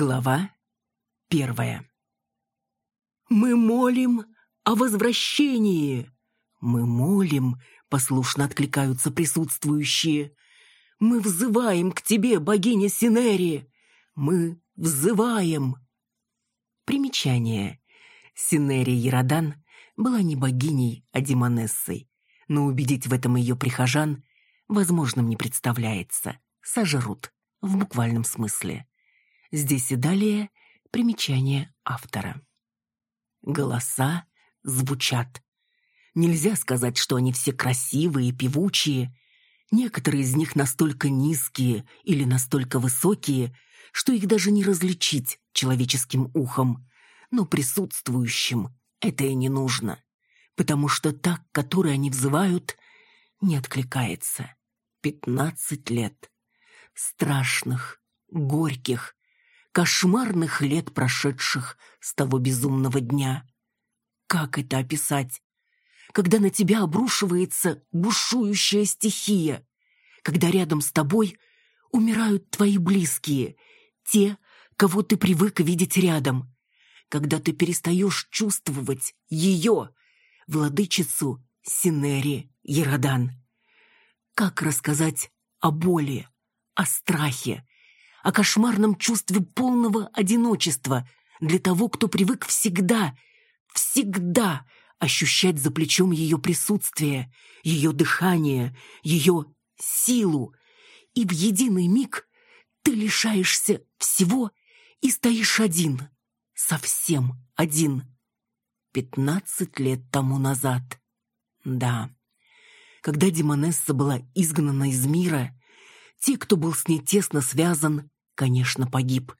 Глава первая. «Мы молим о возвращении!» «Мы молим!» — послушно откликаются присутствующие. «Мы взываем к тебе, богиня Синери! Мы взываем!» Примечание. Синери Ярадан была не богиней, а демонессой, но убедить в этом ее прихожан возможным не представляется. Сожрут, в буквальном смысле. Здесь и далее примечание автора. Голоса звучат. Нельзя сказать, что они все красивые, певучие. Некоторые из них настолько низкие или настолько высокие, что их даже не различить человеческим ухом. Но присутствующим это и не нужно, потому что так, которой они взывают, не откликается. Пятнадцать лет. Страшных, горьких, кошмарных лет, прошедших с того безумного дня. Как это описать? Когда на тебя обрушивается бушующая стихия, когда рядом с тобой умирают твои близкие, те, кого ты привык видеть рядом, когда ты перестаешь чувствовать ее, владычицу Синери Ерадан. Как рассказать о боли, о страхе, о кошмарном чувстве полного одиночества для того, кто привык всегда, всегда ощущать за плечом ее присутствие, ее дыхание, ее силу. И в единый миг ты лишаешься всего и стоишь один, совсем один. Пятнадцать лет тому назад. Да, когда Демонесса была изгнана из мира, те, кто был с ней тесно связан, конечно, погиб.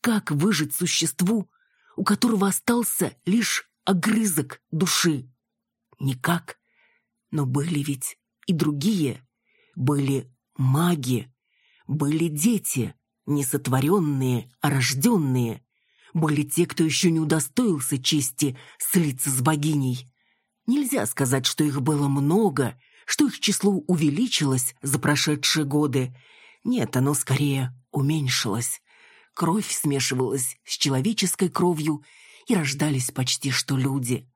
Как выжить существу, у которого остался лишь огрызок души? Никак. Но были ведь и другие. Были маги, были дети, не сотворенные, а рожденные. Были те, кто еще не удостоился чести слиться с богиней. Нельзя сказать, что их было много — что их число увеличилось за прошедшие годы. Нет, оно скорее уменьшилось. Кровь смешивалась с человеческой кровью, и рождались почти что люди.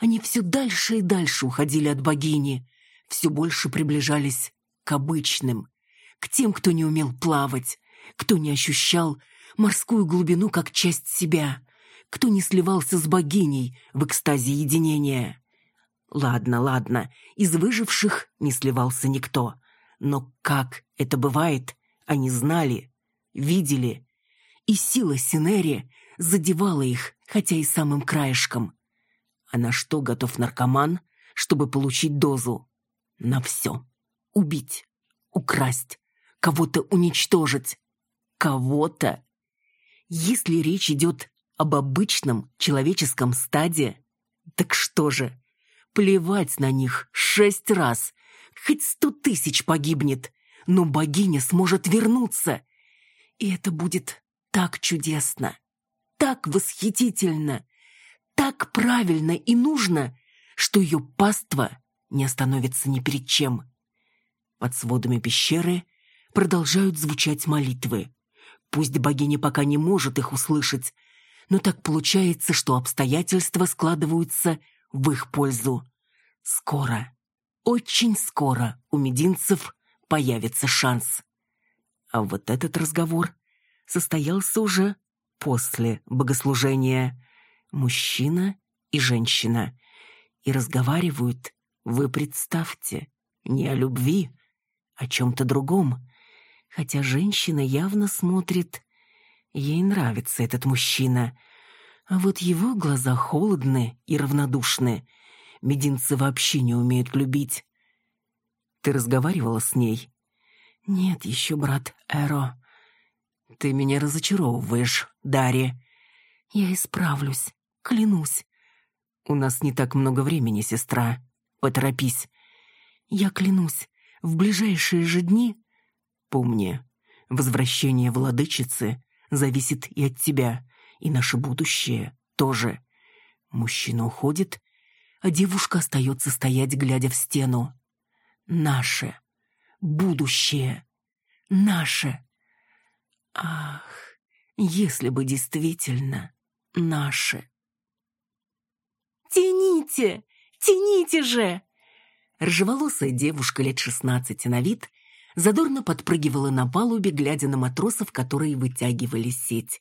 Они все дальше и дальше уходили от богини, все больше приближались к обычным, к тем, кто не умел плавать, кто не ощущал морскую глубину как часть себя, кто не сливался с богиней в экстазе единения. Ладно, ладно, из выживших не сливался никто. Но как это бывает, они знали, видели. И сила Синери задевала их, хотя и самым краешком. А на что готов наркоман, чтобы получить дозу? На все. Убить, украсть, кого-то уничтожить. Кого-то. Если речь идет об обычном человеческом стаде, так что же, Плевать на них шесть раз. Хоть сто тысяч погибнет, но богиня сможет вернуться. И это будет так чудесно, так восхитительно, так правильно и нужно, что ее паства не остановится ни перед чем. Под сводами пещеры продолжают звучать молитвы. Пусть богиня пока не может их услышать, но так получается, что обстоятельства складываются в их пользу. Скоро, очень скоро у мединцев появится шанс. А вот этот разговор состоялся уже после богослужения. Мужчина и женщина. И разговаривают, вы представьте, не о любви, о чем-то другом. Хотя женщина явно смотрит, ей нравится этот мужчина — а вот его глаза холодны и равнодушны. Мединцы вообще не умеют любить. Ты разговаривала с ней? Нет еще, брат Эро. Ты меня разочаровываешь, Дарья. Я исправлюсь, клянусь. У нас не так много времени, сестра. Поторопись. Я клянусь, в ближайшие же дни... Помни, возвращение владычицы зависит и от тебя и наше будущее тоже. Мужчина уходит, а девушка остается стоять, глядя в стену. Наше. Будущее. Наше. Ах, Если бы действительно наши. «Тяните! Тяните же!» Ржеволосая девушка лет шестнадцати на вид задорно подпрыгивала на палубе, глядя на матросов, которые вытягивали сеть.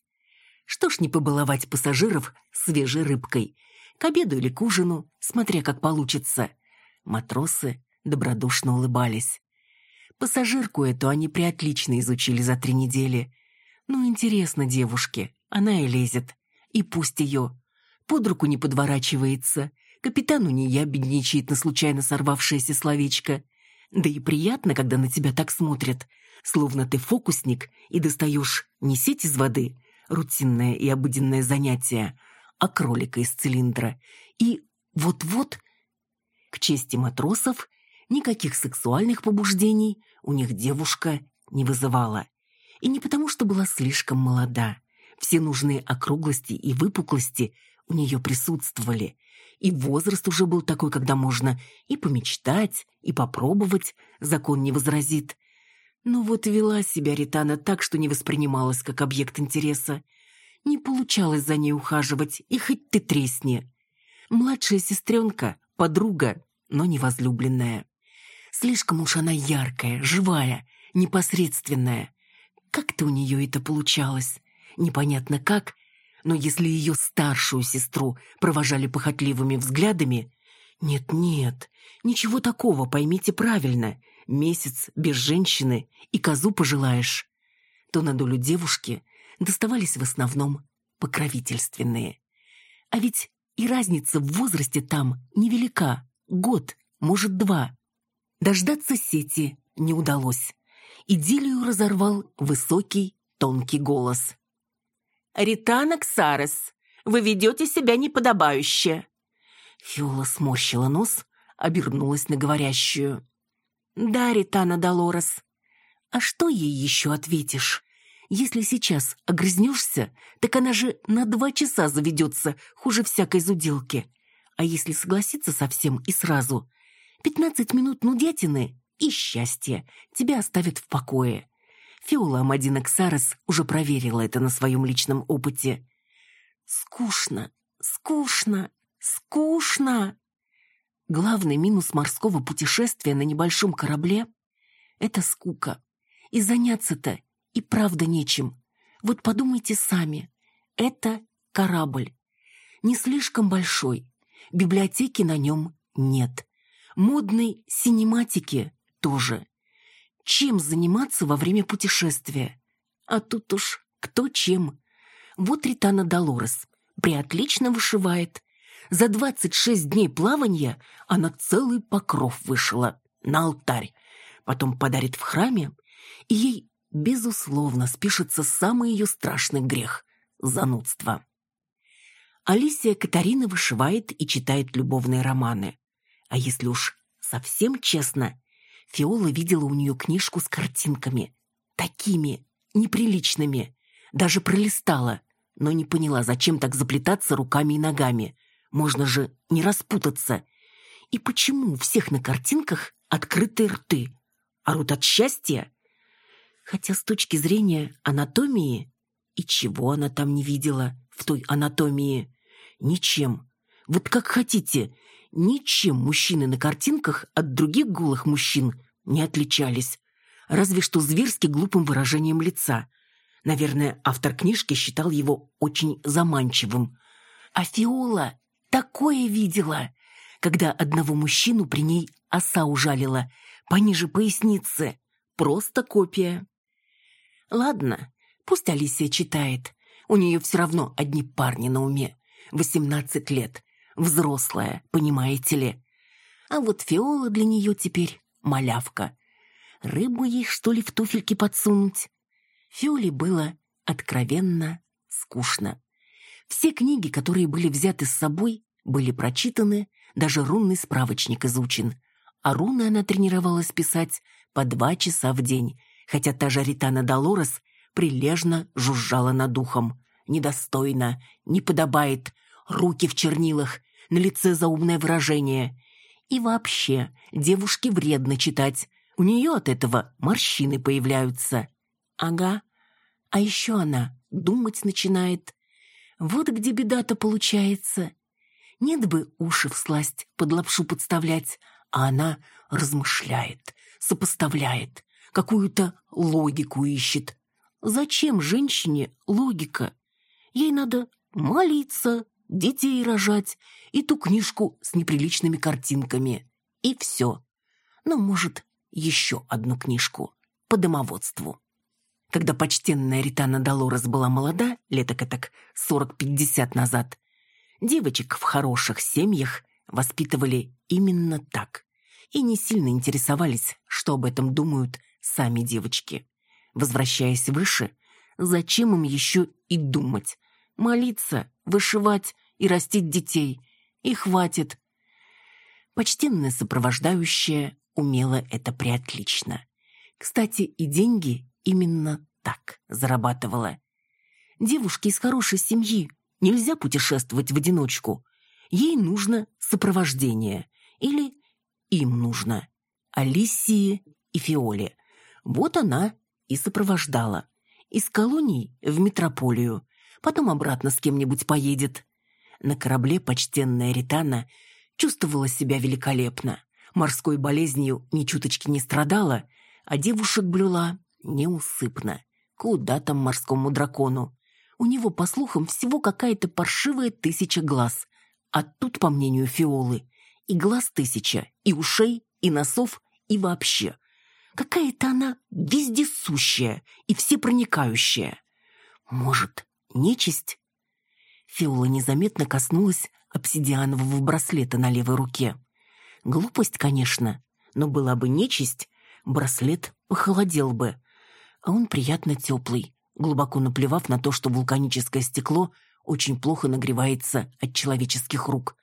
Что ж не побаловать пассажиров свежей рыбкой, к обеду или к ужину, смотря как получится. Матросы добродушно улыбались. Пассажирку эту они приотлично изучили за три недели. Ну, интересно девушке, она и лезет. И пусть ее. Под руку не подворачивается. Капитану не я бедничает на случайно сорвавшееся словечко. Да и приятно, когда на тебя так смотрят, словно ты фокусник и достаешь не сеть из воды, рутинное и обыденное занятие, а кролика из цилиндра. И вот-вот, к чести матросов, никаких сексуальных побуждений у них девушка не вызывала. И не потому, что была слишком молода. Все нужные округлости и выпуклости у нее присутствовали. И возраст уже был такой, когда можно и помечтать, и попробовать, закон не возразит. Но вот вела себя Ритана так, что не воспринималась как объект интереса. Не получалось за ней ухаживать, и хоть ты тресни. Младшая сестренка, подруга, но не возлюбленная. Слишком уж она яркая, живая, непосредственная. Как-то у нее это получалось. Непонятно как, но если ее старшую сестру провожали похотливыми взглядами... Нет-нет, ничего такого, поймите правильно. Месяц без женщины и козу пожелаешь. То на долю девушки доставались в основном покровительственные. А ведь и разница в возрасте там невелика. Год, может, два. Дождаться сети не удалось. Идиллию разорвал высокий, тонкий голос. «Ритана Ксарес, вы ведете себя неподобающе!» Фиола сморщила нос, обернулась на говорящую. «Да, Ритана Долорес. А что ей еще ответишь? Если сейчас огрызнешься, так она же на два часа заведется, хуже всякой зуделки. А если согласиться совсем и сразу, пятнадцать минут нудятины и счастье тебя оставят в покое. Фиола Амадина Ксарес уже проверила это на своем личном опыте. Скучно, скучно, скучно. Главный минус морского путешествия на небольшом корабле — это скука. И заняться-то и правда нечем. Вот подумайте сами. Это корабль. Не слишком большой. Библиотеки на нем нет. Модной синематики тоже. Чем заниматься во время путешествия? А тут уж кто чем. Вот Ритана Долорес приотлично вышивает. За 26 дней плавания она целый покров вышила на алтарь. Потом подарит в храме, и ей, безусловно, спишется самый ее страшный грех – занудство. Алисия Катарина вышивает и читает любовные романы. А если уж совсем честно, Фиола видела у нее книжку с картинками. Такими, неприличными. Даже пролистала, но не поняла, зачем так заплетаться руками и ногами – можно же не распутаться. И почему у всех на картинках открытые рты? Орут от счастья? Хотя с точки зрения анатомии... И чего она там не видела в той анатомии? Ничем. Вот как хотите, ничем мужчины на картинках от других голых мужчин не отличались. Разве что зверски глупым выражением лица. Наверное, автор книжки считал его очень заманчивым. А Фиола такое видела, когда одного мужчину при ней оса ужалила, пониже поясницы. Просто копия. Ладно, пусть Алисия читает. У нее все равно одни парни на уме. Восемнадцать лет. Взрослая, понимаете ли. А вот Фиола для нее теперь малявка. Рыбу ей, что ли, в туфельки подсунуть? Фиоле было откровенно скучно. Все книги, которые были взяты с собой, были прочитаны, даже рунный справочник изучен. А руны она тренировалась писать по два часа в день, хотя та же Ритана Долорес прилежно жужжала над ухом. Недостойно, не подобает, руки в чернилах, на лице заумное выражение. И вообще, девушке вредно читать, у нее от этого морщины появляются. Ага, а еще она думать начинает. Вот где беда-то получается. Нет бы уши всласть под лапшу подставлять, а она размышляет, сопоставляет, какую-то логику ищет. Зачем женщине логика? Ей надо молиться, детей рожать и ту книжку с неприличными картинками. И все. Ну, может, еще одну книжку по домоводству. Когда почтенная Ритана Долорес была молода, леток так сорок-пятьдесят назад, девочек в хороших семьях воспитывали именно так и не сильно интересовались, что об этом думают сами девочки. Возвращаясь выше, зачем им еще и думать? Молиться, вышивать и растить детей. И хватит. Почтенная сопровождающая умела это приотлично. Кстати, и деньги именно так зарабатывала. Девушке из хорошей семьи нельзя путешествовать в одиночку. Ей нужно сопровождение. Или им нужно. Алисии и Фиоле. Вот она и сопровождала. Из колоний в метрополию. Потом обратно с кем-нибудь поедет. На корабле почтенная Ритана чувствовала себя великолепно. Морской болезнью ни чуточки не страдала, а девушек блюла неусыпно. Куда там морскому дракону? У него, по слухам, всего какая-то паршивая тысяча глаз. А тут, по мнению Фиолы, и глаз тысяча, и ушей, и носов, и вообще. Какая-то она вездесущая и всепроникающая. Может, нечисть? Фиола незаметно коснулась обсидианового браслета на левой руке. Глупость, конечно, но была бы нечисть, браслет похолодел бы. А он приятно теплый, глубоко наплевав на то, что вулканическое стекло очень плохо нагревается от человеческих рук.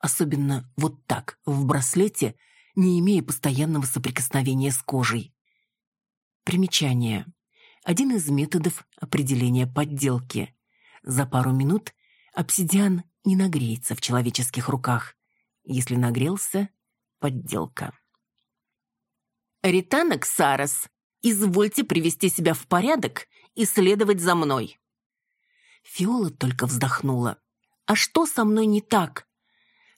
Особенно вот так, в браслете, не имея постоянного соприкосновения с кожей. Примечание. Один из методов определения подделки. За пару минут обсидиан не нагреется в человеческих руках. Если нагрелся — подделка. «Ритана Ксарос, извольте привести себя в порядок и следовать за мной». Фиола только вздохнула. «А что со мной не так?»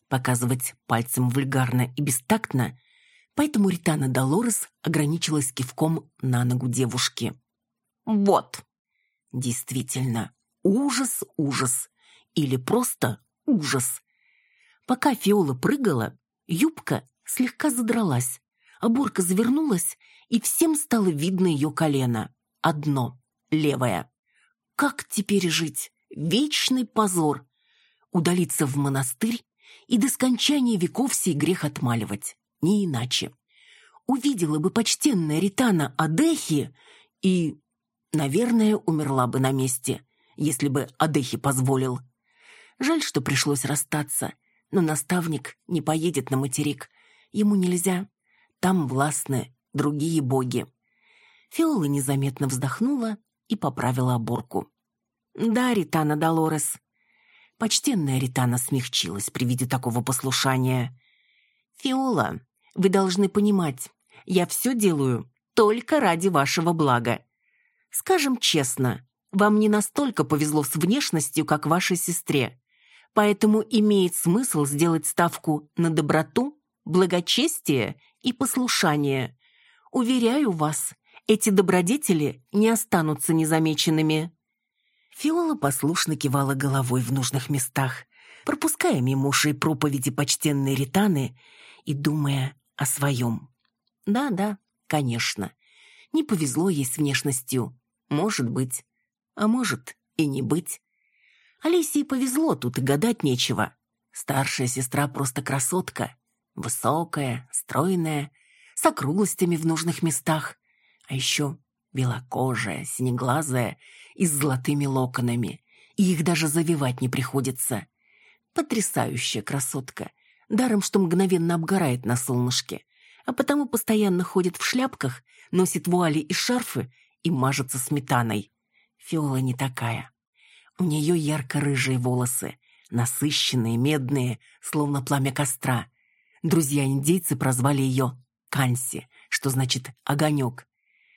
Показывать пальцем вульгарно и бестактно, поэтому Ритана Долорес ограничилась кивком на ногу девушки. «Вот!» Действительно, ужас, ужас. Или просто ужас. Пока Фиола прыгала, юбка слегка задралась, а бурка завернулась, и всем стало видно ее колено. Одно, левое. Как теперь жить? Вечный позор. Удалиться в монастырь и до скончания веков сей грех отмаливать. Не иначе. Увидела бы почтенная Ритана Адехи и, наверное, умерла бы на месте, если бы Адехи позволил. Жаль, что пришлось расстаться, но наставник не поедет на материк. Ему нельзя. Там властны другие боги. Фиола незаметно вздохнула и поправила оборку. «Да, Ритана Долорес». Почтенная Ритана смягчилась при виде такого послушания. «Фиола, вы должны понимать, я все делаю только ради вашего блага. Скажем честно, вам не настолько повезло с внешностью, как вашей сестре. Поэтому имеет смысл сделать ставку на доброту, благочестие и послушание. Уверяю вас, эти добродетели не останутся незамеченными». Фиола послушно кивала головой в нужных местах, пропуская мимо ушей проповеди почтенной Ританы и думая о своем. Да-да, конечно, не повезло ей с внешностью. Может быть, а может и не быть. Алисии повезло, тут и гадать нечего. Старшая сестра просто красотка. Высокая, стройная, с округлостями в нужных местах. А еще белокожая, синеглазая и с золотыми локонами. И их даже завивать не приходится. Потрясающая красотка. Даром, что мгновенно обгорает на солнышке. А потому постоянно ходит в шляпках, носит вуали и шарфы и мажется сметаной. Фиола не такая. У нее ярко-рыжие волосы, насыщенные, медные, словно пламя костра. Друзья-индейцы прозвали ее Канси, что значит «огонек».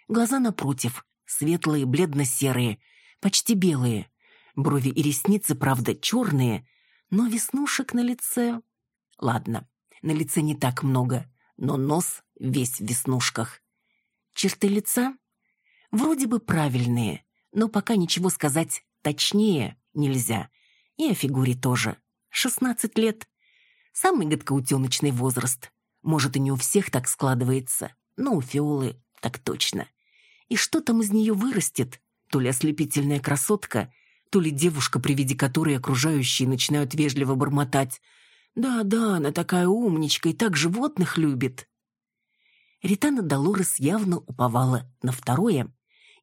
Глаза напротив, светлые, бледно-серые, почти белые. Брови и ресницы, правда, черные, но веснушек на лице... Ладно, на лице не так много, но нос весь в веснушках. Черты лица? Вроде бы правильные, но пока ничего сказать точнее нельзя. И о фигуре тоже. Шестнадцать лет. Самый гадкоутеночный возраст. Может, и не у всех так складывается, но у Фиолы так точно. И что там из нее вырастет? То ли ослепительная красотка, то ли девушка, при виде которой окружающие начинают вежливо бормотать. «Да-да, она такая умничка и так животных любит». Ритана Долорес явно уповала на второе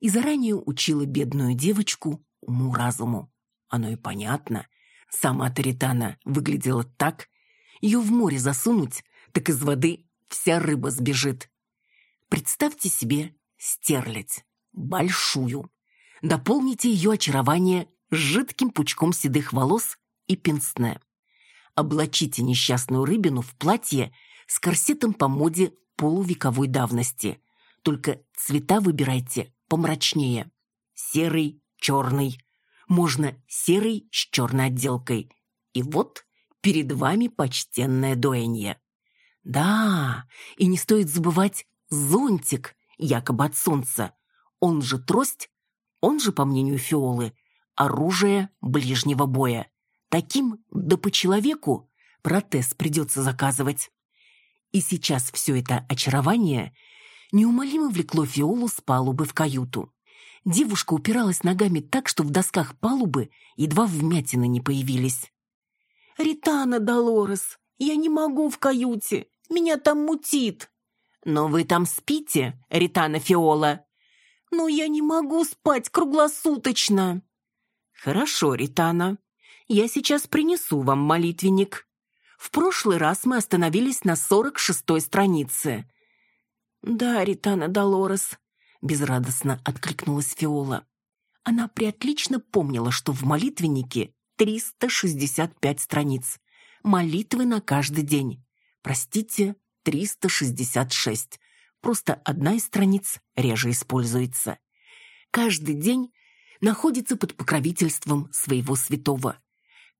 и заранее учила бедную девочку уму-разуму. Оно и понятно. Сама-то Ритана выглядела так. Ее в море засунуть, так из воды вся рыба сбежит. Представьте себе стерлядь. Большую. Дополните ее очарование жидким пучком седых волос и пенсне. Облачите несчастную рыбину в платье с корсетом по моде полувековой давности. Только цвета выбирайте помрачнее. Серый, черный. Можно серый с черной отделкой. И вот перед вами почтенное дуэнье. Да, и не стоит забывать зонтик, якобы от солнца. Он же трость, он же, по мнению Фиолы, оружие ближнего боя. Таким, да по человеку, протез придется заказывать. И сейчас все это очарование неумолимо влекло Фиолу с палубы в каюту. Девушка упиралась ногами так, что в досках палубы едва вмятины не появились. «Ритана Долорес, я не могу в каюте, меня там мутит». «Но вы там спите, Ритана Фиола?» «Но я не могу спать круглосуточно». «Хорошо, Ритана, я сейчас принесу вам молитвенник. В прошлый раз мы остановились на сорок шестой странице». «Да, Ритана Долорес», — безрадостно откликнулась Фиола. Она приотлично помнила, что в молитвеннике 365 страниц. Молитвы на каждый день. Простите, 366. Просто одна из страниц реже используется. Каждый день находится под покровительством своего святого.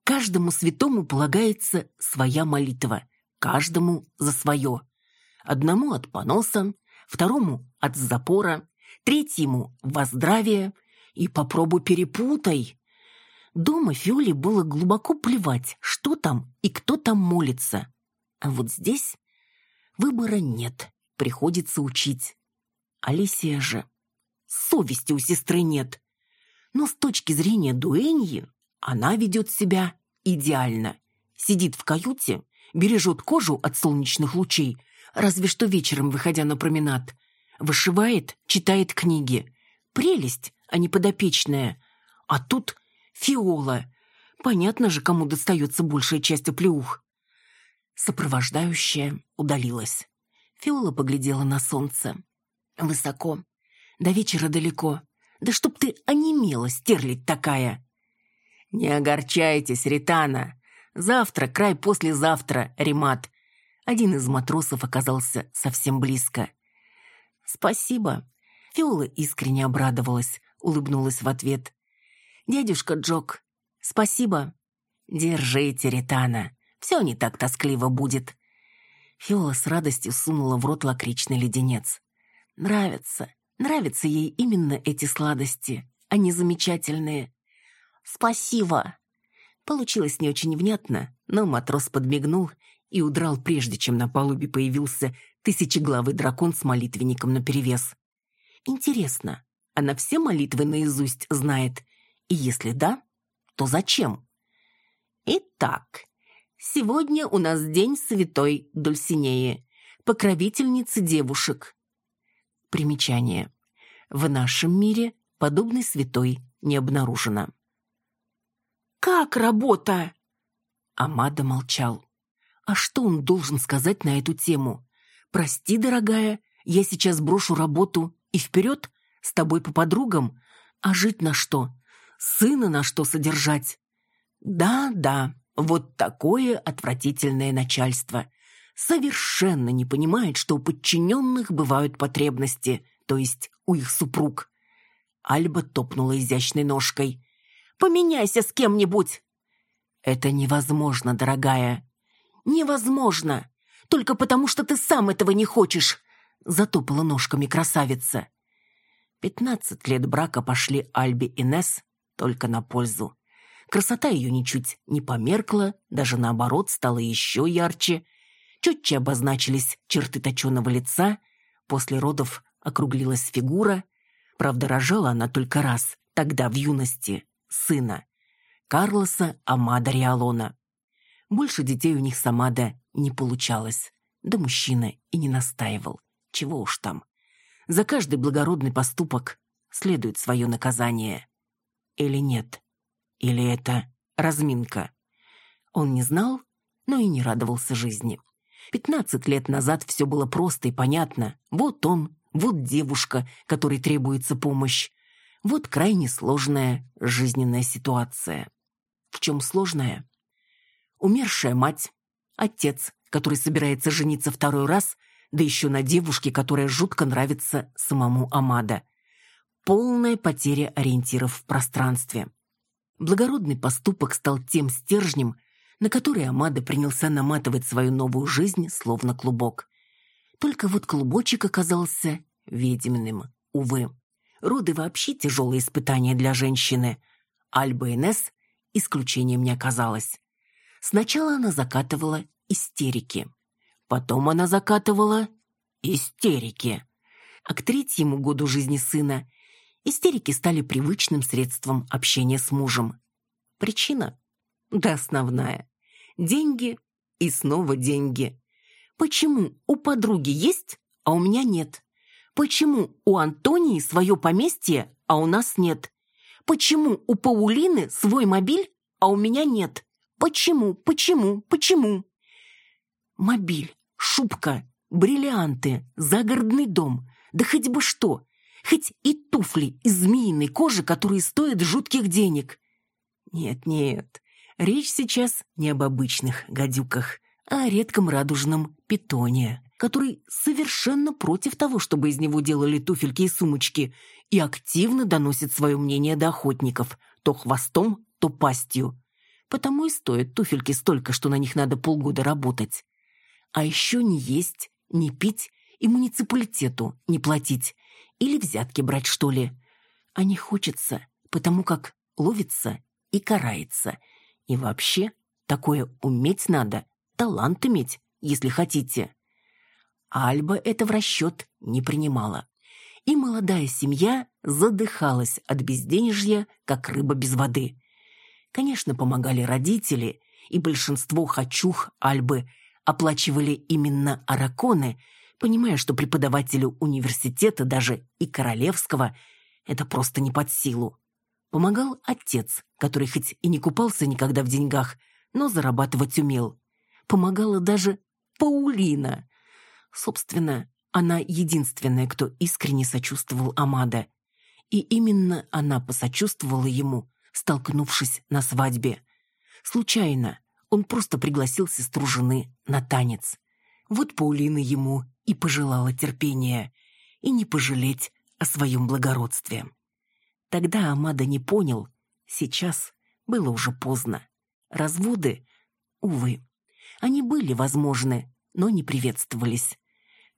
Каждому святому полагается своя молитва, каждому за свое. Одному от поноса, второму от запора, третьему во здравие и попробуй перепутай. Дома Фиоле было глубоко плевать, что там и кто там молится. А вот здесь выбора нет, приходится учить. Алисия же. Совести у сестры нет. Но с точки зрения дуэньи она ведет себя идеально. Сидит в каюте, бережет кожу от солнечных лучей, разве что вечером, выходя на променад. Вышивает, читает книги. Прелесть, а не подопечная. А тут фиола. Понятно же, кому достается большая часть оплеух. Сопровождающая удалилась. Фиола поглядела на солнце. Высоко. До вечера далеко. Да чтоб ты онемела, стерлить такая. «Не огорчайтесь, Ритана. Завтра, край послезавтра, Ремат». Один из матросов оказался совсем близко. «Спасибо». Фиола искренне обрадовалась, улыбнулась в ответ. «Дядюшка Джок, спасибо». «Держите, Ритана. Все не так тоскливо будет». Фиола с радостью сунула в рот лакричный леденец. «Нравится. Нравятся ей именно эти сладости. Они замечательные. «Спасибо!» Получилось не очень внятно, но матрос подмигнул и удрал, прежде чем на палубе появился тысячеглавый дракон с молитвенником наперевес. Интересно, она все молитвы наизусть знает? И если да, то зачем? Итак, сегодня у нас день святой Дульсинеи, покровительницы девушек. Примечание. В нашем мире подобной святой не обнаружено. «Как работа?» Амада молчал. А что он должен сказать на эту тему? «Прости, дорогая, я сейчас брошу работу и вперед, с тобой по подругам, а жить на что? Сына на что содержать?» «Да, да, вот такое отвратительное начальство. Совершенно не понимает, что у подчиненных бывают потребности, то есть у их супруг. Альба топнула изящной ножкой. «Поменяйся с кем-нибудь!» «Это невозможно, дорогая!» «Невозможно! Только потому, что ты сам этого не хочешь!» Затопала ножками красавица. Пятнадцать лет брака пошли Альбе и Несс только на пользу. Красота ее ничуть не померкла, даже наоборот стала еще ярче. Четче обозначились черты точеного лица, после родов округлилась фигура. Правда, рожала она только раз, тогда, в юности, сына. Карлоса Амада Риалона. Больше детей у них с Амада не получалось. Да мужчина и не настаивал. Чего уж там. За каждый благородный поступок следует свое наказание. Или нет? Или это разминка? Он не знал, но и не радовался жизни. Пятнадцать лет назад все было просто и понятно. Вот он, вот девушка, которой требуется помощь. Вот крайне сложная жизненная ситуация. В чем сложная? Умершая мать, отец, который собирается жениться второй раз, да еще на девушке, которая жутко нравится самому Амада. Полная потеря ориентиров в пространстве. Благородный поступок стал тем стержнем, на который Амада принялся наматывать свою новую жизнь, словно клубок. Только вот клубочек оказался ведьминым, увы. Роды вообще тяжелые испытания для женщины. Альба Инесс исключением не оказалась. Сначала она закатывала истерики. Потом она закатывала истерики. А к третьему году жизни сына истерики стали привычным средством общения с мужем. Причина? Да основная. Деньги и снова деньги. Почему у подруги есть, а у меня нет? Почему у Антонии свое поместье, а у нас нет? Почему у Паулины свой мобиль, а у меня нет? Почему, почему, почему? Мобиль, шубка, бриллианты, загородный дом, да хоть бы что, хоть и туфли из змеиной кожи, которые стоят жутких денег. Нет-нет, речь сейчас не об обычных гадюках, а о редком радужном питоне который совершенно против того, чтобы из него делали туфельки и сумочки, и активно доносит свое мнение до охотников, то хвостом, то пастью. Потому и стоят туфельки столько, что на них надо полгода работать. А еще не есть, не пить и муниципалитету не платить. Или взятки брать, что ли. А не хочется, потому как ловится и карается. И вообще, такое уметь надо, талант иметь, если хотите. Альба это в расчет не принимала. И молодая семья задыхалась от безденежья, как рыба без воды. Конечно, помогали родители, и большинство хачух Альбы оплачивали именно араконы, понимая, что преподавателю университета, даже и королевского, это просто не под силу. Помогал отец, который хоть и не купался никогда в деньгах, но зарабатывать умел. Помогала даже Паулина, Собственно, она единственная, кто искренне сочувствовал Амада. И именно она посочувствовала ему, столкнувшись на свадьбе. Случайно он просто пригласил сестру жены на танец. Вот Паулина ему и пожелала терпения, и не пожалеть о своем благородстве. Тогда Амада не понял, сейчас было уже поздно. Разводы, увы, они были возможны, но не приветствовались.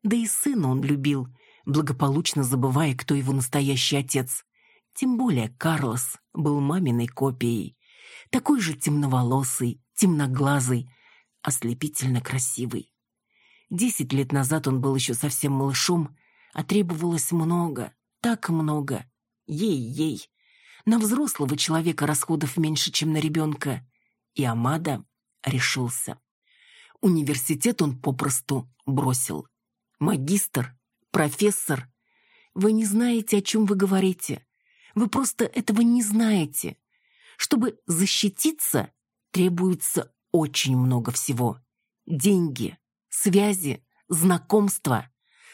Да и сына он любил, благополучно забывая, кто его настоящий отец. Тем более Карлос был маминой копией. Такой же темноволосый, темноглазый, ослепительно красивый. Десять лет назад он был еще совсем малышом, а требовалось много, так много. Ей-ей. На взрослого человека расходов меньше, чем на ребенка. И Амада решился. Университет он попросту бросил магистр, профессор. Вы не знаете, о чем вы говорите. Вы просто этого не знаете. Чтобы защититься, требуется очень много всего. Деньги, связи, знакомства.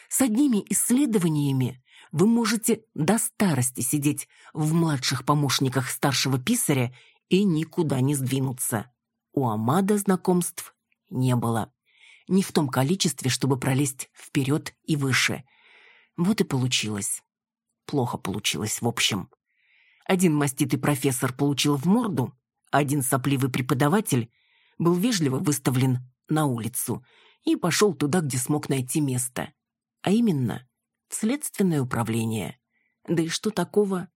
С одними исследованиями вы можете до старости сидеть в младших помощниках старшего писаря и никуда не сдвинуться. У Амада знакомств не было не в том количестве, чтобы пролезть вперед и выше. Вот и получилось. Плохо получилось в общем. Один маститый профессор получил в морду, а один сопливый преподаватель был вежливо выставлен на улицу и пошел туда, где смог найти место. А именно, в следственное управление. Да и что такого?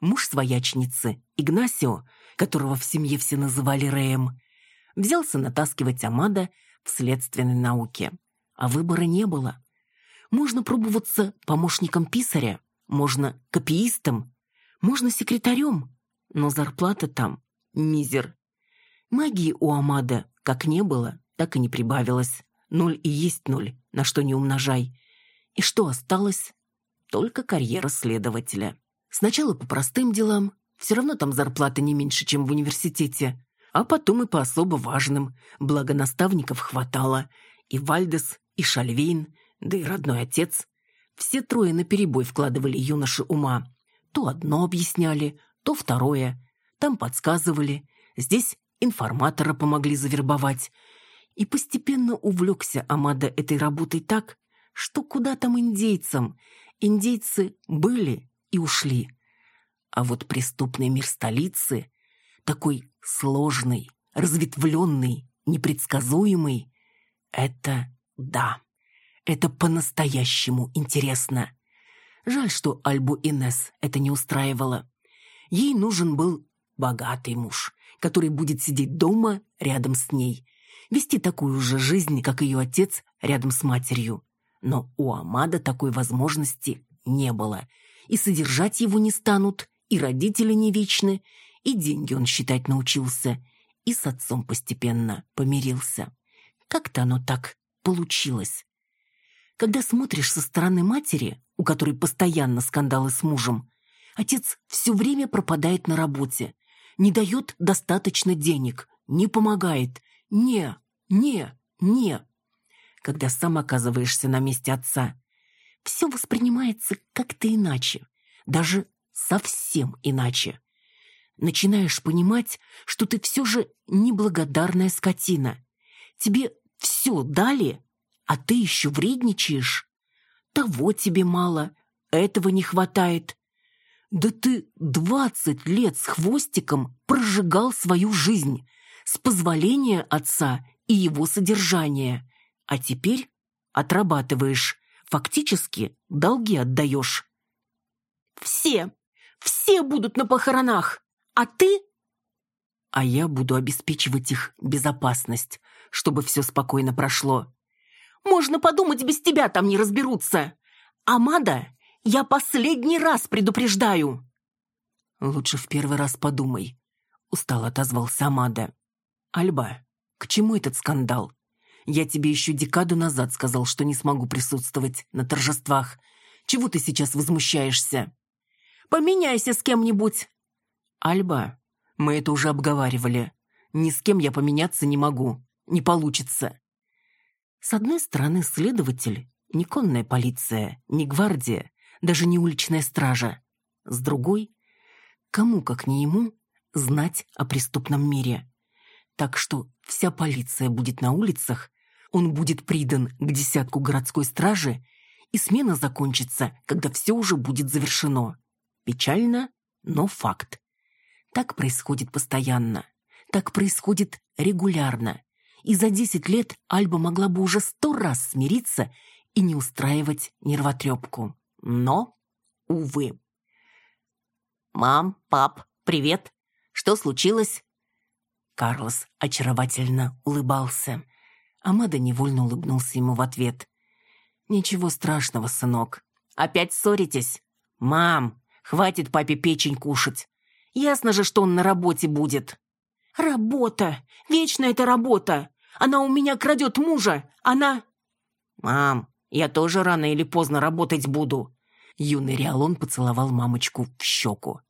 Муж своячницы, Игнасио, которого в семье все называли Рэем, взялся натаскивать Амада в следственной науке. А выбора не было. Можно пробоваться помощником писаря, можно копиистом, можно секретарем, но зарплата там мизер. Магии у Амада как не было, так и не прибавилось. Ноль и есть ноль, на что не умножай. И что осталось? Только карьера следователя. Сначала по простым делам, все равно там зарплата не меньше, чем в университете, а потом и по особо важным, благо наставников хватало. И Вальдес, и Шальвейн, да и родной отец. Все трое наперебой вкладывали юноши ума. То одно объясняли, то второе. Там подсказывали. Здесь информатора помогли завербовать. И постепенно увлекся Амада этой работой так, что куда там индейцам. Индейцы были и ушли. А вот преступный мир столицы, такой сложный, разветвленный, непредсказуемый, это да. Это по-настоящему интересно. Жаль, что Альбу Инес это не устраивало. Ей нужен был богатый муж, который будет сидеть дома рядом с ней, вести такую же жизнь, как ее отец рядом с матерью. Но у Амада такой возможности не было, и содержать его не станут, и родители не вечны, и деньги он считать научился, и с отцом постепенно помирился. Как-то оно так получилось. Когда смотришь со стороны матери, у которой постоянно скандалы с мужем, отец все время пропадает на работе, не дает достаточно денег, не помогает. Не, не, не. Когда сам оказываешься на месте отца, все воспринимается как-то иначе, даже совсем иначе. Начинаешь понимать, что ты все же неблагодарная скотина. Тебе все дали, а ты еще вредничаешь. Того тебе мало, этого не хватает. Да ты двадцать лет с хвостиком прожигал свою жизнь с позволения отца и его содержания, а теперь отрабатываешь, фактически долги отдаешь. Все, все будут на похоронах, а ты? А я буду обеспечивать их безопасность, чтобы все спокойно прошло. Можно подумать, без тебя там не разберутся. Амада, я последний раз предупреждаю. Лучше в первый раз подумай, устало отозвался Амада. Альба, к чему этот скандал? Я тебе еще декаду назад сказал, что не смогу присутствовать на торжествах. Чего ты сейчас возмущаешься? Поменяйся с кем-нибудь. Альба, мы это уже обговаривали. Ни с кем я поменяться не могу. Не получится. С одной стороны, следователь — не конная полиция, не гвардия, даже не уличная стража. С другой — кому, как не ему, знать о преступном мире. Так что вся полиция будет на улицах, он будет придан к десятку городской стражи, и смена закончится, когда все уже будет завершено. Печально, но факт. Так происходит постоянно. Так происходит регулярно и за десять лет Альба могла бы уже сто раз смириться и не устраивать нервотрепку. Но, увы. «Мам, пап, привет! Что случилось?» Карлос очаровательно улыбался. Амада невольно улыбнулся ему в ответ. «Ничего страшного, сынок. Опять ссоритесь? Мам, хватит папе печень кушать. Ясно же, что он на работе будет». «Работа! Вечно эта работа! Она у меня крадет мужа! Она...» «Мам, я тоже рано или поздно работать буду!» Юный Риалон поцеловал мамочку в щеку.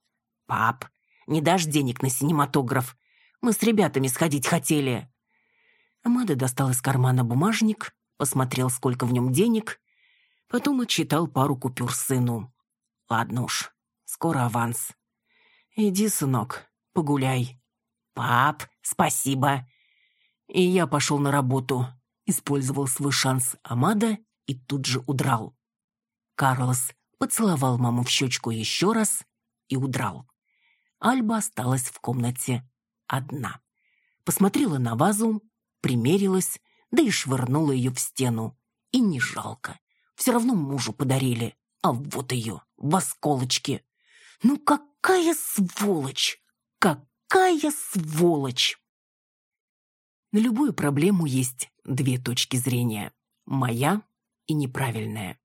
«Пап, не дашь денег на синематограф? Мы с ребятами сходить хотели!» Амада достал из кармана бумажник, посмотрел, сколько в нем денег, потом отчитал пару купюр сыну. «Ладно уж, скоро аванс. Иди, сынок, погуляй. «Пап, спасибо!» И я пошел на работу, использовал свой шанс Амада и тут же удрал. Карлос поцеловал маму в щечку еще раз и удрал. Альба осталась в комнате одна. Посмотрела на вазу, примерилась, да и швырнула ее в стену. И не жалко. Все равно мужу подарили. А вот ее, в осколочке. Ну какая сволочь! Какая сволочь! На любую проблему есть две точки зрения. Моя и неправильная.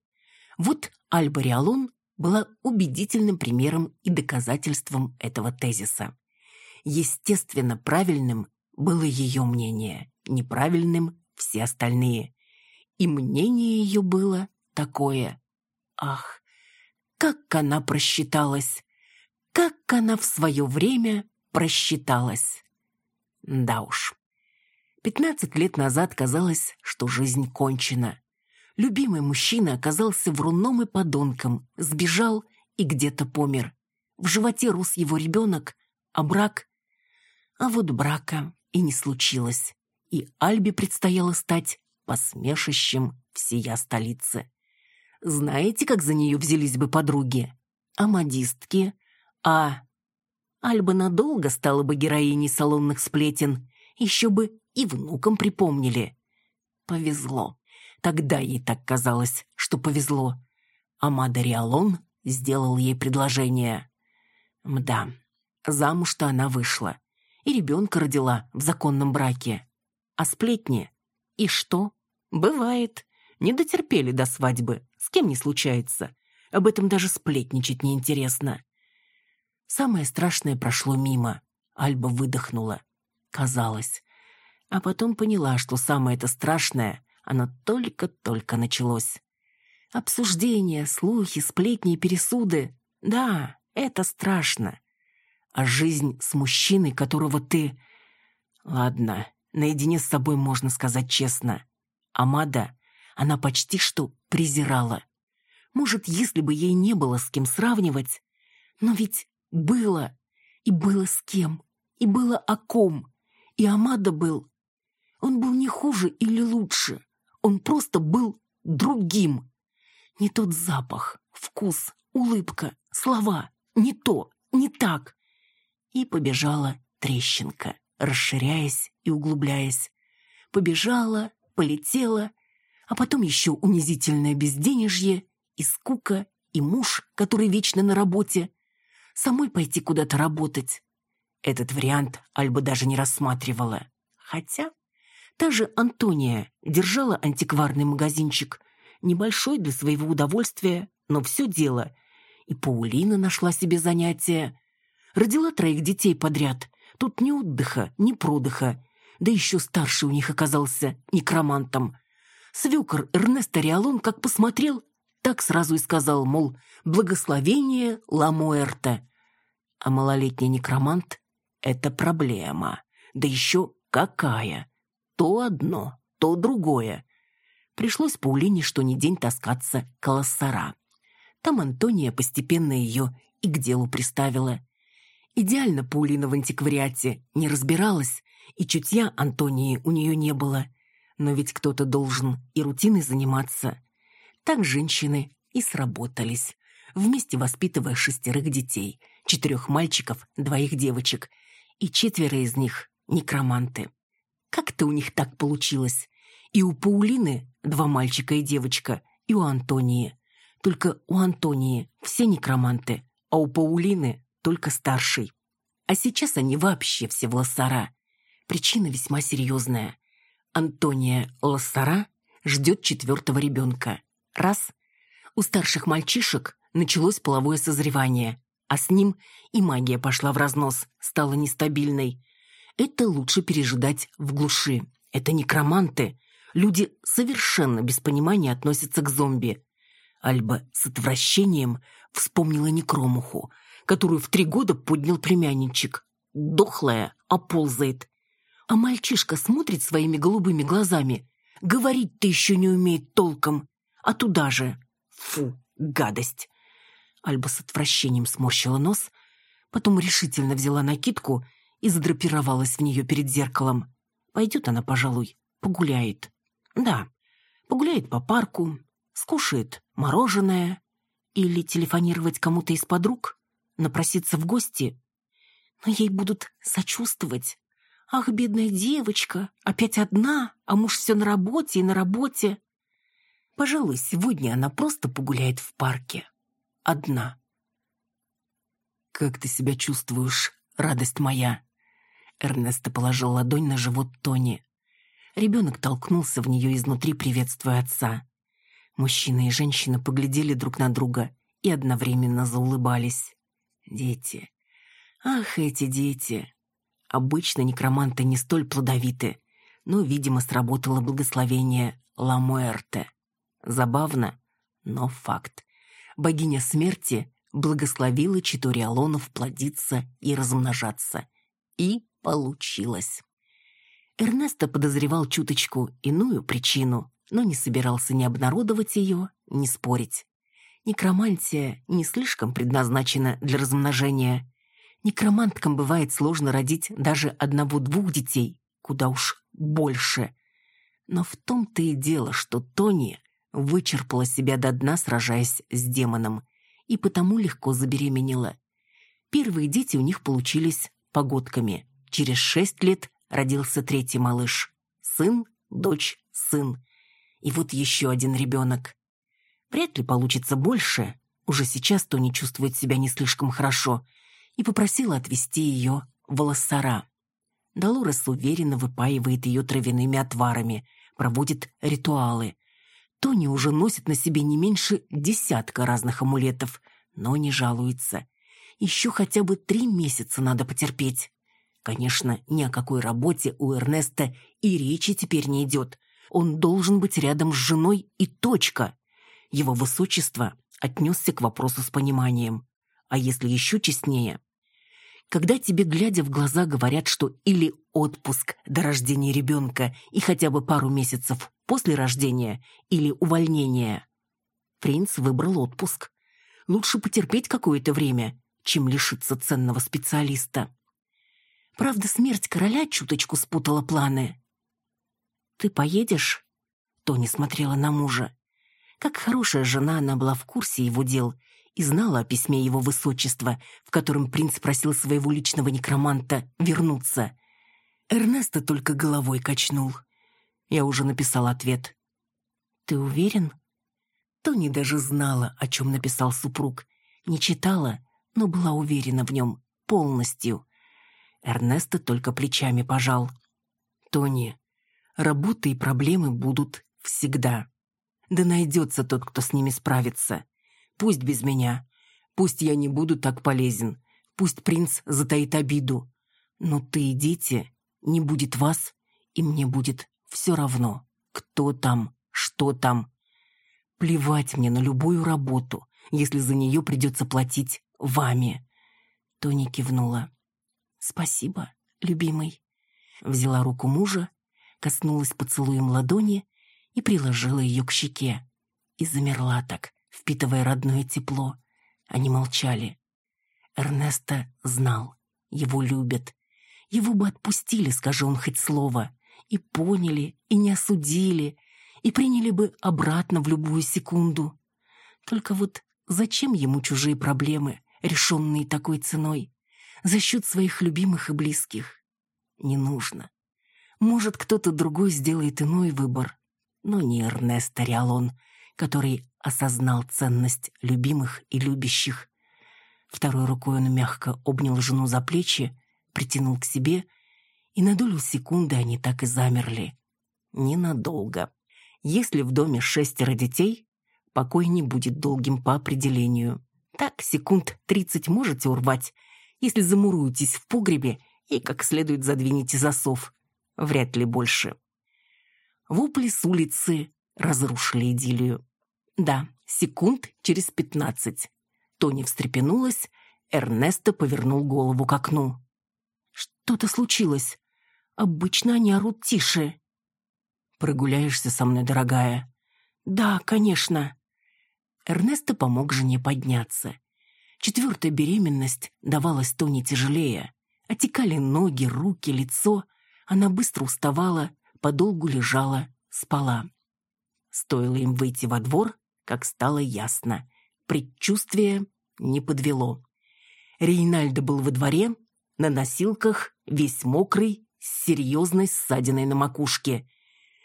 Вот Альба Риалон была убедительным примером и доказательством этого тезиса. Естественно, правильным было ее мнение, неправильным – все остальные. И мнение ее было такое. Ах, как она просчиталась! Как она в свое время просчиталась! Да уж. Пятнадцать лет назад казалось, что жизнь кончена. Любимый мужчина оказался вруном и подонком, сбежал и где-то помер. В животе рос его ребенок, а брак... А вот брака и не случилось, и Альбе предстояло стать посмешищем всея столицы. Знаете, как за нее взялись бы подруги? А модистки? А... Альба надолго стала бы героиней салонных сплетен, еще бы и внукам припомнили. Повезло. Тогда ей так казалось, что повезло. Амада Риалон сделал ей предложение. Мда, замуж-то она вышла. И ребенка родила в законном браке. А сплетни? И что? Бывает. Не дотерпели до свадьбы. С кем не случается. Об этом даже сплетничать неинтересно. Самое страшное прошло мимо. Альба выдохнула. Казалось. А потом поняла, что самое-то страшное, оно только-только началось. Обсуждения, слухи, сплетни и пересуды. Да, это страшно. А жизнь с мужчиной, которого ты... Ладно, наедине с собой можно сказать честно. Амада, она почти что презирала. Может, если бы ей не было с кем сравнивать, но ведь было, и было с кем, и было о ком, и Амада был. Он был не хуже или лучше, он просто был другим. Не тот запах, вкус, улыбка, слова, не то, не так. И побежала трещинка, расширяясь и углубляясь. Побежала, полетела, а потом еще унизительное безденежье и скука, и муж, который вечно на работе. Самой пойти куда-то работать. Этот вариант Альба даже не рассматривала. Хотя та же Антония держала антикварный магазинчик, небольшой для своего удовольствия, но все дело. И Паулина нашла себе занятие. Родила троих детей подряд. Тут ни отдыха, ни продыха. Да еще старший у них оказался некромантом. Свекор Эрнеста Риалон как посмотрел, так сразу и сказал, мол, благословение Ламуэрта. А малолетний некромант — это проблема. Да еще какая! То одно, то другое. Пришлось Паулине что ни день таскаться к Лассара. Там Антония постепенно ее и к делу приставила. Идеально Паулина в антиквариате не разбиралась, и чутья Антонии у нее не было. Но ведь кто-то должен и рутиной заниматься. Так женщины и сработались, вместе воспитывая шестерых детей, четырех мальчиков, двоих девочек, и четверо из них — некроманты. Как-то у них так получилось. И у Паулины два мальчика и девочка, и у Антонии. Только у Антонии все некроманты, а у Паулины только старший. А сейчас они вообще все в лоссара. Причина весьма серьезная. Антония Лоссара ждет четвертого ребенка. Раз. У старших мальчишек началось половое созревание, а с ним и магия пошла в разнос, стала нестабильной. Это лучше пережидать в глуши. Это некроманты. Люди совершенно без понимания относятся к зомби. Альба с отвращением вспомнила некромуху, которую в три года поднял племянничек. Дохлая, а ползает. А мальчишка смотрит своими голубыми глазами. Говорить-то еще не умеет толком. А туда же. Фу, гадость. Альба с отвращением сморщила нос, потом решительно взяла накидку и задрапировалась в нее перед зеркалом. Пойдет она, пожалуй, погуляет. Да, погуляет по парку, скушает мороженое Или телефонировать кому-то из подруг? Напроситься в гости? Но ей будут сочувствовать. Ах, бедная девочка, опять одна, а муж все на работе и на работе. Пожалуй, сегодня она просто погуляет в парке. Одна. «Как ты себя чувствуешь, радость моя?» Эрнесто положил ладонь на живот Тони. Ребенок толкнулся в нее изнутри, приветствуя отца. Мужчина и женщина поглядели друг на друга и одновременно заулыбались. Дети. Ах, эти дети. Обычно некроманты не столь плодовиты, но, видимо, сработало благословение Ламуэрте. Забавно, но факт. Богиня смерти благословила Читуриалонов плодиться и размножаться. И получилось. Эрнесто подозревал чуточку иную причину, но не собирался ни обнародовать ее, ни спорить. Некромантия не слишком предназначена для размножения. Некроманткам бывает сложно родить даже одного-двух детей, куда уж больше. Но в том-то и дело, что Тони вычерпала себя до дна, сражаясь с демоном, и потому легко забеременела. Первые дети у них получились погодками. Через шесть лет родился третий малыш. Сын, дочь, сын. И вот еще один ребенок. Вряд ли получится больше. Уже сейчас Тони чувствует себя не слишком хорошо и попросила отвезти ее в Лассара. Долорес уверенно выпаивает ее травяными отварами, проводит ритуалы. Тони уже носит на себе не меньше десятка разных амулетов, но не жалуется. Еще хотя бы три месяца надо потерпеть. Конечно, ни о какой работе у Эрнеста и речи теперь не идет. Он должен быть рядом с женой и точка. Его высочество отнесся к вопросу с пониманием. А если еще честнее, когда тебе, глядя в глаза, говорят, что или отпуск до рождения ребенка и хотя бы пару месяцев после рождения, или увольнение. Принц выбрал отпуск. Лучше потерпеть какое-то время, чем лишиться ценного специалиста. Правда, смерть короля чуточку спутала планы. «Ты поедешь?» Тони смотрела на мужа. Как хорошая жена, она была в курсе его дел и знала о письме его высочества, в котором принц просил своего личного некроманта вернуться. Эрнесто только головой качнул. Я уже написал ответ. «Ты уверен?» Тони даже знала, о чем написал супруг. Не читала, но была уверена в нем полностью. Эрнесто только плечами пожал. «Тони, работы и проблемы будут всегда. Да найдется тот, кто с ними справится. Пусть без меня. Пусть я не буду так полезен. Пусть принц затаит обиду. Но ты и дети, не будет вас, и мне будет все равно, кто там, что там. Плевать мне на любую работу, если за нее придется платить вами. Тони кивнула. «Спасибо, любимый». Взяла руку мужа, коснулась поцелуем ладони и приложила ее к щеке. И замерла так, впитывая родное тепло. Они молчали. Эрнеста знал, его любят. Его бы отпустили, скажи он хоть слово, и поняли, и не осудили, и приняли бы обратно в любую секунду. Только вот зачем ему чужие проблемы, решенные такой ценой? За счет своих любимых и близких? Не нужно. Может, кто-то другой сделает иной выбор, но не Эрнест Риалон, который осознал ценность любимых и любящих. Второй рукой он мягко обнял жену за плечи, притянул к себе, и на долю секунды они так и замерли. Ненадолго. Если в доме шестеро детей, покой не будет долгим по определению. Так, секунд тридцать можете урвать, если замуруетесь в погребе и как следует задвинете засов. Вряд ли больше. Вопли с улицы разрушили идиллию. Да, секунд через пятнадцать. Тони встрепенулась, Эрнесто повернул голову к окну. «Что-то случилось. Обычно они орут тише». «Прогуляешься со мной, дорогая?» «Да, конечно». Эрнесто помог жене подняться. Четвертая беременность давалась Тони тяжелее. Отекали ноги, руки, лицо. Она быстро уставала, подолгу лежала, спала. Стоило им выйти во двор, как стало ясно. Предчувствие не подвело. Рейнальдо был во дворе, на носилках, весь мокрый, с серьезной ссадиной на макушке.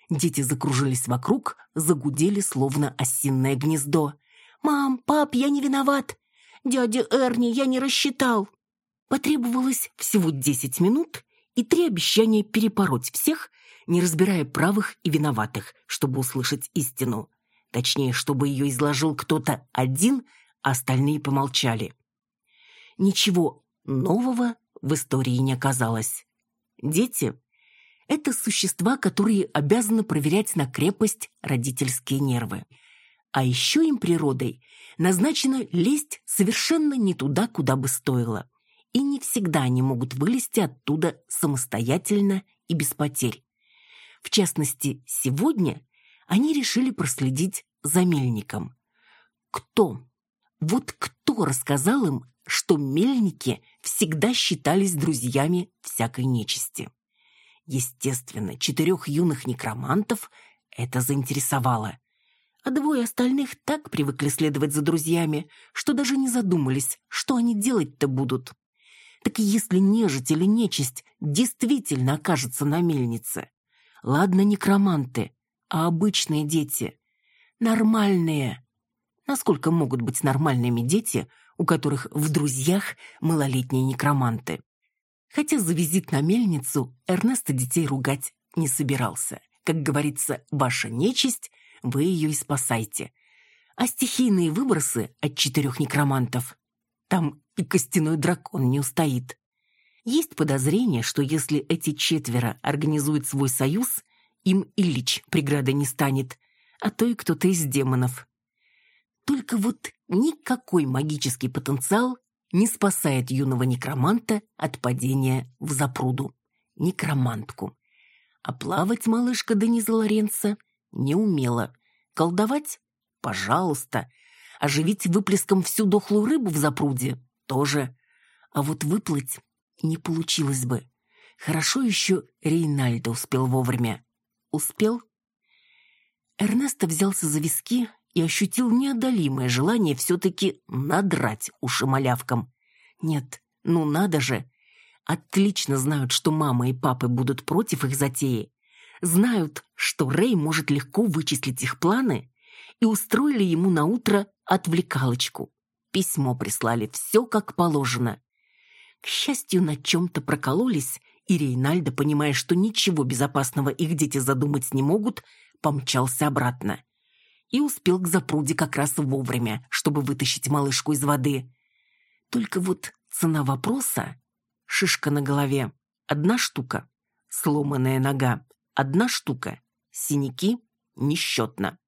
Дети закружились вокруг, загудели, словно осинное гнездо. «Мам, пап, я не виноват! Дядя Эрни, я не рассчитал!» Потребовалось всего десять минут и три обещания перепороть всех, не разбирая правых и виноватых, чтобы услышать истину. Точнее, чтобы ее изложил кто-то один, а остальные помолчали. Ничего нового в истории не оказалось. Дети – это существа, которые обязаны проверять на крепость родительские нервы. А еще им природой назначено лезть совершенно не туда, куда бы стоило. И не всегда они могут вылезти оттуда самостоятельно и без потерь. В частности, сегодня они решили проследить за мельником. Кто? Вот кто рассказал им, что мельники всегда считались друзьями всякой нечисти? Естественно, четырех юных некромантов это заинтересовало. А двое остальных так привыкли следовать за друзьями, что даже не задумались, что они делать-то будут. Так если нежить или нечисть действительно окажется на мельнице, ладно некроманты, а обычные дети, нормальные. Насколько могут быть нормальными дети, у которых в друзьях малолетние некроманты? Хотя за визит на мельницу Эрнеста детей ругать не собирался. Как говорится, ваша нечисть, вы ее и спасайте. А стихийные выбросы от четырех некромантов там и костяной дракон не устоит. Есть подозрение, что если эти четверо организуют свой союз, им и лич преградой не станет, а то и кто-то из демонов. Только вот никакой магический потенциал не спасает юного некроманта от падения в запруду. Некромантку. А плавать малышка Дениза Лоренца не умела. Колдовать? Пожалуйста. Оживить выплеском всю дохлую рыбу в запруде? Тоже. А вот выплыть не получилось бы. Хорошо еще Рейнальдо успел вовремя. Успел? Эрнесто взялся за виски и ощутил неодолимое желание все-таки надрать уши малявкам. Нет, ну надо же. Отлично знают, что мама и папы будут против их затеи. Знают, что Рэй может легко вычислить их планы и устроили ему на утро отвлекалочку. Письмо прислали, все как положено. К счастью, на чем-то прокололись, и Рейнальдо, понимая, что ничего безопасного их дети задумать не могут, помчался обратно. И успел к запруде как раз вовремя, чтобы вытащить малышку из воды. Только вот цена вопроса — шишка на голове, одна штука, сломанная нога, одна штука, синяки — несчетно.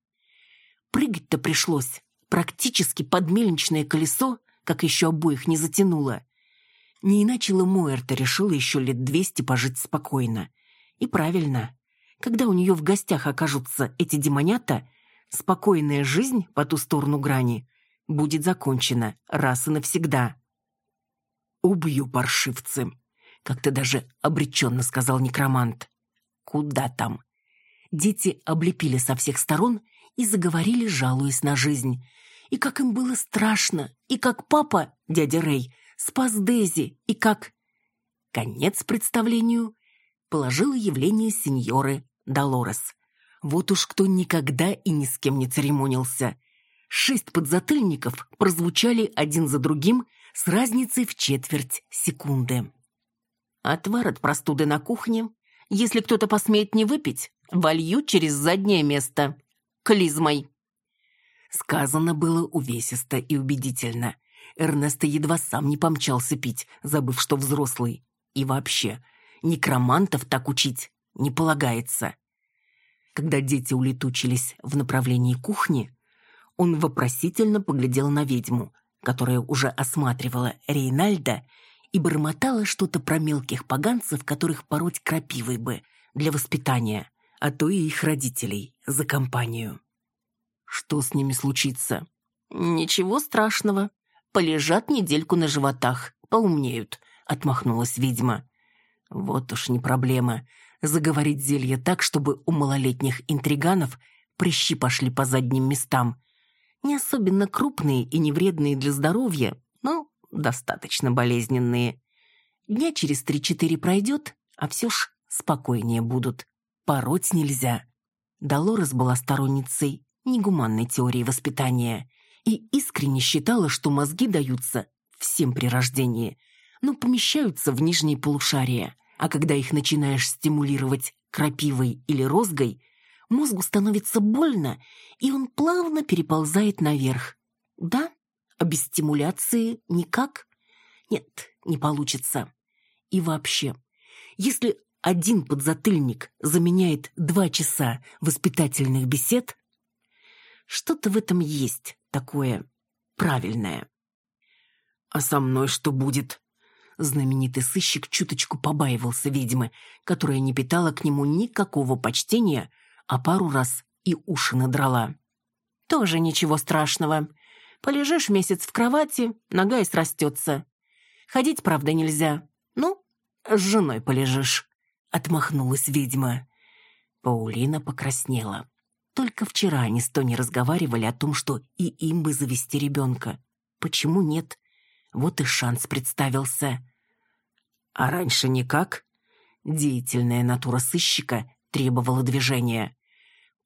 Прыгать-то пришлось, практически под мельничное колесо, как еще обоих не затянуло. Не иначе Лемуэрта решила еще лет двести пожить спокойно. И правильно. Когда у нее в гостях окажутся эти демонята, спокойная жизнь по ту сторону грани будет закончена раз и навсегда. «Убью паршивцы», — как-то даже обреченно сказал некромант. «Куда там?» Дети облепили со всех сторон и заговорили, жалуясь на жизнь. И как им было страшно, и как папа, дядя Рэй, спас Дейзи, и как... Конец представлению положило явление сеньоры Долорес. Вот уж кто никогда и ни с кем не церемонился. Шесть подзатыльников прозвучали один за другим с разницей в четверть секунды. Отвар от простуды на кухне. Если кто-то посмеет не выпить, волью через заднее место. Клизмой. Сказано было увесисто и убедительно. Эрнесто едва сам не помчался пить, забыв, что взрослый. И вообще, некромантов так учить не полагается. Когда дети улетучились в направлении кухни, он вопросительно поглядел на ведьму, которая уже осматривала Рейнальда и бормотала что-то про мелких поганцев, которых пороть крапивой бы для воспитания, а то и их родителей за компанию. Что с ними случится? Ничего страшного. Полежат недельку на животах, поумнеют, отмахнулась ведьма. Вот уж не проблема. Заговорить зелье так, чтобы у малолетних интриганов прыщи пошли по задним местам. Не особенно крупные и не вредные для здоровья, но достаточно болезненные. Дня через три-четыре пройдет, а все ж спокойнее будут. Пороть нельзя. Долорес была сторонницей негуманной теории воспитания и искренне считала, что мозги даются всем при рождении, но помещаются в нижние полушария, а когда их начинаешь стимулировать крапивой или розгой, мозгу становится больно, и он плавно переползает наверх. Да, а без стимуляции никак? Нет, не получится. И вообще, если один подзатыльник заменяет два часа воспитательных бесед, что-то в этом есть такое правильное. «А со мной что будет?» Знаменитый сыщик чуточку побаивался ведьмы, которая не питала к нему никакого почтения, а пару раз и уши надрала. «Тоже ничего страшного. Полежишь месяц в кровати, нога и срастется. Ходить, правда, нельзя. Ну, с женой полежишь», — отмахнулась ведьма. Паулина покраснела. Только вчера они с Тони разговаривали о том, что и им бы завести ребенка. Почему нет? Вот и шанс представился. А раньше никак. Деятельная натура сыщика требовала движения.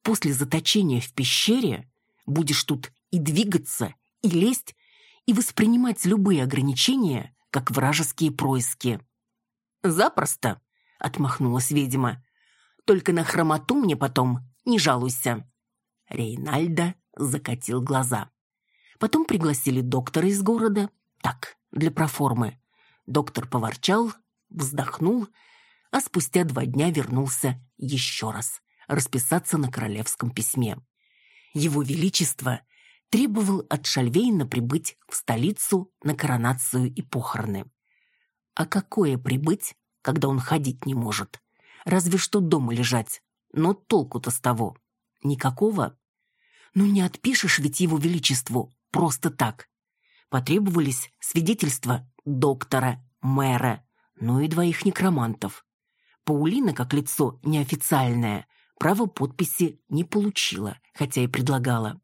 После заточения в пещере будешь тут и двигаться, и лезть, и воспринимать любые ограничения, как вражеские происки. «Запросто», — отмахнулась ведьма. «Только на хромоту мне потом не жалуйся». Рейнальдо закатил глаза. Потом пригласили доктора из города, так, для проформы. Доктор поворчал, вздохнул, а спустя два дня вернулся еще раз расписаться на королевском письме. Его Величество требовал от Шальвейна прибыть в столицу на коронацию и похороны. А какое прибыть, когда он ходить не может? Разве что дома лежать. Но толку-то с того. Никакого. Ну не отпишешь ведь его величеству просто так. Потребовались свидетельства доктора, мэра, ну и двоих некромантов. Паулина, как лицо неофициальное, право подписи не получила, хотя и предлагала.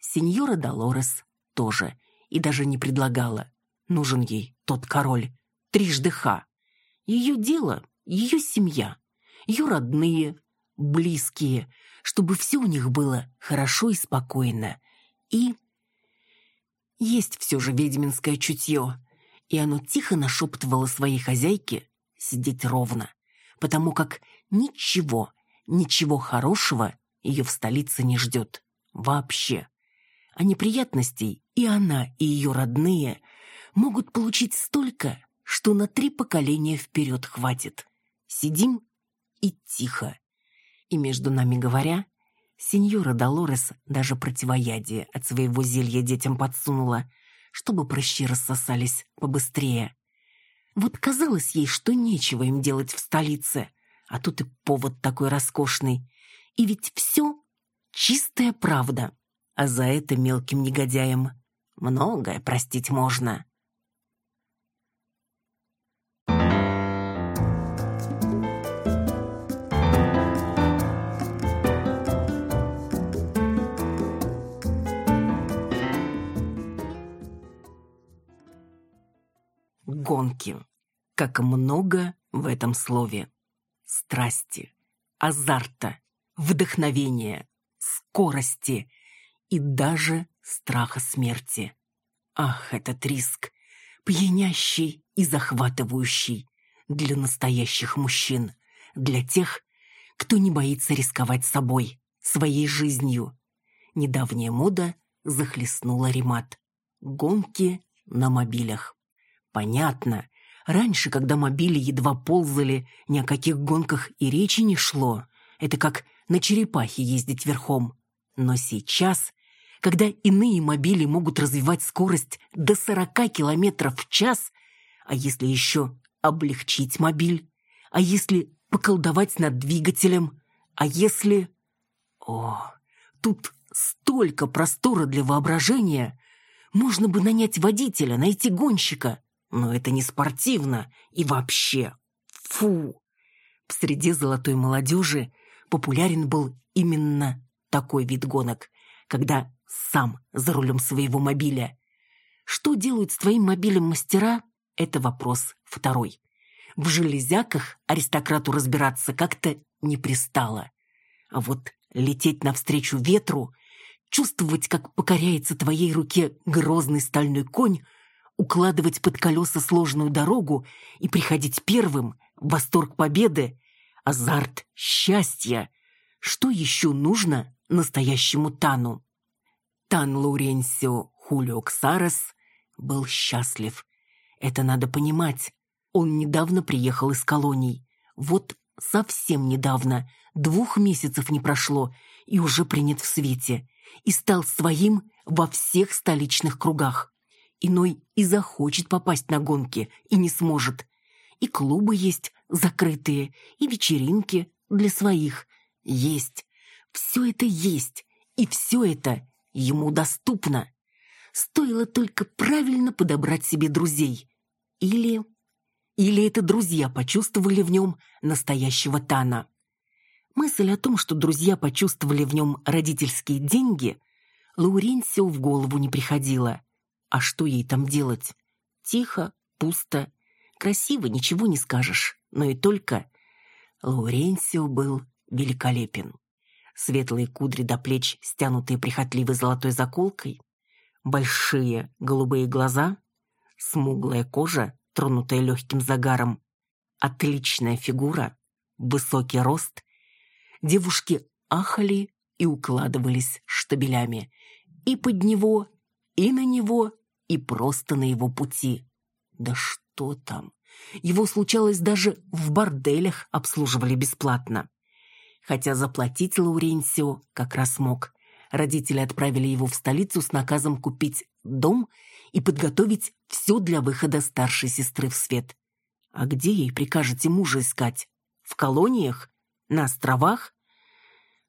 Сеньора Долорес тоже, и даже не предлагала. Нужен ей тот король, трижды ха. Ее дело, ее семья, ее родные, близкие, чтобы все у них было хорошо и спокойно. И есть все же ведьминское чутье, и оно тихо нашептывало своей хозяйке сидеть ровно, потому как ничего, ничего хорошего ее в столице не ждет. Вообще. А неприятностей и она, и ее родные могут получить столько, что на три поколения вперед хватит. Сидим и тихо. И между нами говоря, Сеньора Долорес даже противоядие от своего зелья детям подсунула, чтобы прыщи рассосались побыстрее. Вот казалось ей, что нечего им делать в столице, а тут и повод такой роскошный. И ведь все чистая правда, а за это мелким негодяям многое простить можно. Гонки. Как много в этом слове. Страсти, азарта, вдохновения, скорости и даже страха смерти. Ах, этот риск, пьянящий и захватывающий для настоящих мужчин, для тех, кто не боится рисковать собой, своей жизнью. Недавняя мода захлестнула ремат. Гонки на мобилях. Понятно. Раньше, когда мобили едва ползали, ни о каких гонках и речи не шло. Это как на черепахе ездить верхом. Но сейчас, когда иные мобили могут развивать скорость до 40 километров в час, а если еще облегчить мобиль, а если поколдовать над двигателем, а если... О, тут столько простора для воображения. Можно бы нанять водителя, найти гонщика. Но это не спортивно и вообще. Фу! Среди золотой молодежи популярен был именно такой вид гонок. когда сам за рулем своего мобиля. Что делают с твоим мобилем мастера – это вопрос второй. В железяках аристократу разбираться как-то не пристало. А вот лететь навстречу ветру, чувствовать, как покоряется твоей руке грозный стальной конь, укладывать под колеса сложную дорогу и приходить первым, восторг победы, азарт счастья. Что еще нужно настоящему Тану? Тан Лауренсио Хулио Ксарес был счастлив. Это надо понимать. Он недавно приехал из колоний. Вот совсем недавно, двух месяцев не прошло, и уже принят в свете. И стал своим во всех столичных кругах. Иной и захочет попасть на гонки, и не сможет. И клубы есть закрытые, и вечеринки для своих есть. Все это есть, и все это ему доступно. Стоило только правильно подобрать себе друзей. Или... Или это друзья почувствовали в нем настоящего Тана. Мысль о том, что друзья почувствовали в нем родительские деньги, Лауренсио в голову не приходила. А что ей там делать? Тихо, пусто, красиво, ничего не скажешь. Но и только... Лауренсио был великолепен. Светлые кудри до плеч, стянутые прихотливой золотой заколкой, большие голубые глаза, смуглая кожа, тронутая легким загаром, отличная фигура, высокий рост. Девушки ахали и укладывались штабелями. И под него, и на него, и просто на его пути. Да что там? Его случалось даже в борделях обслуживали бесплатно. Хотя заплатить Лауренсио как раз мог. Родители отправили его в столицу с наказом купить дом и подготовить все для выхода старшей сестры в свет. А где ей прикажете мужа искать? В колониях? На островах?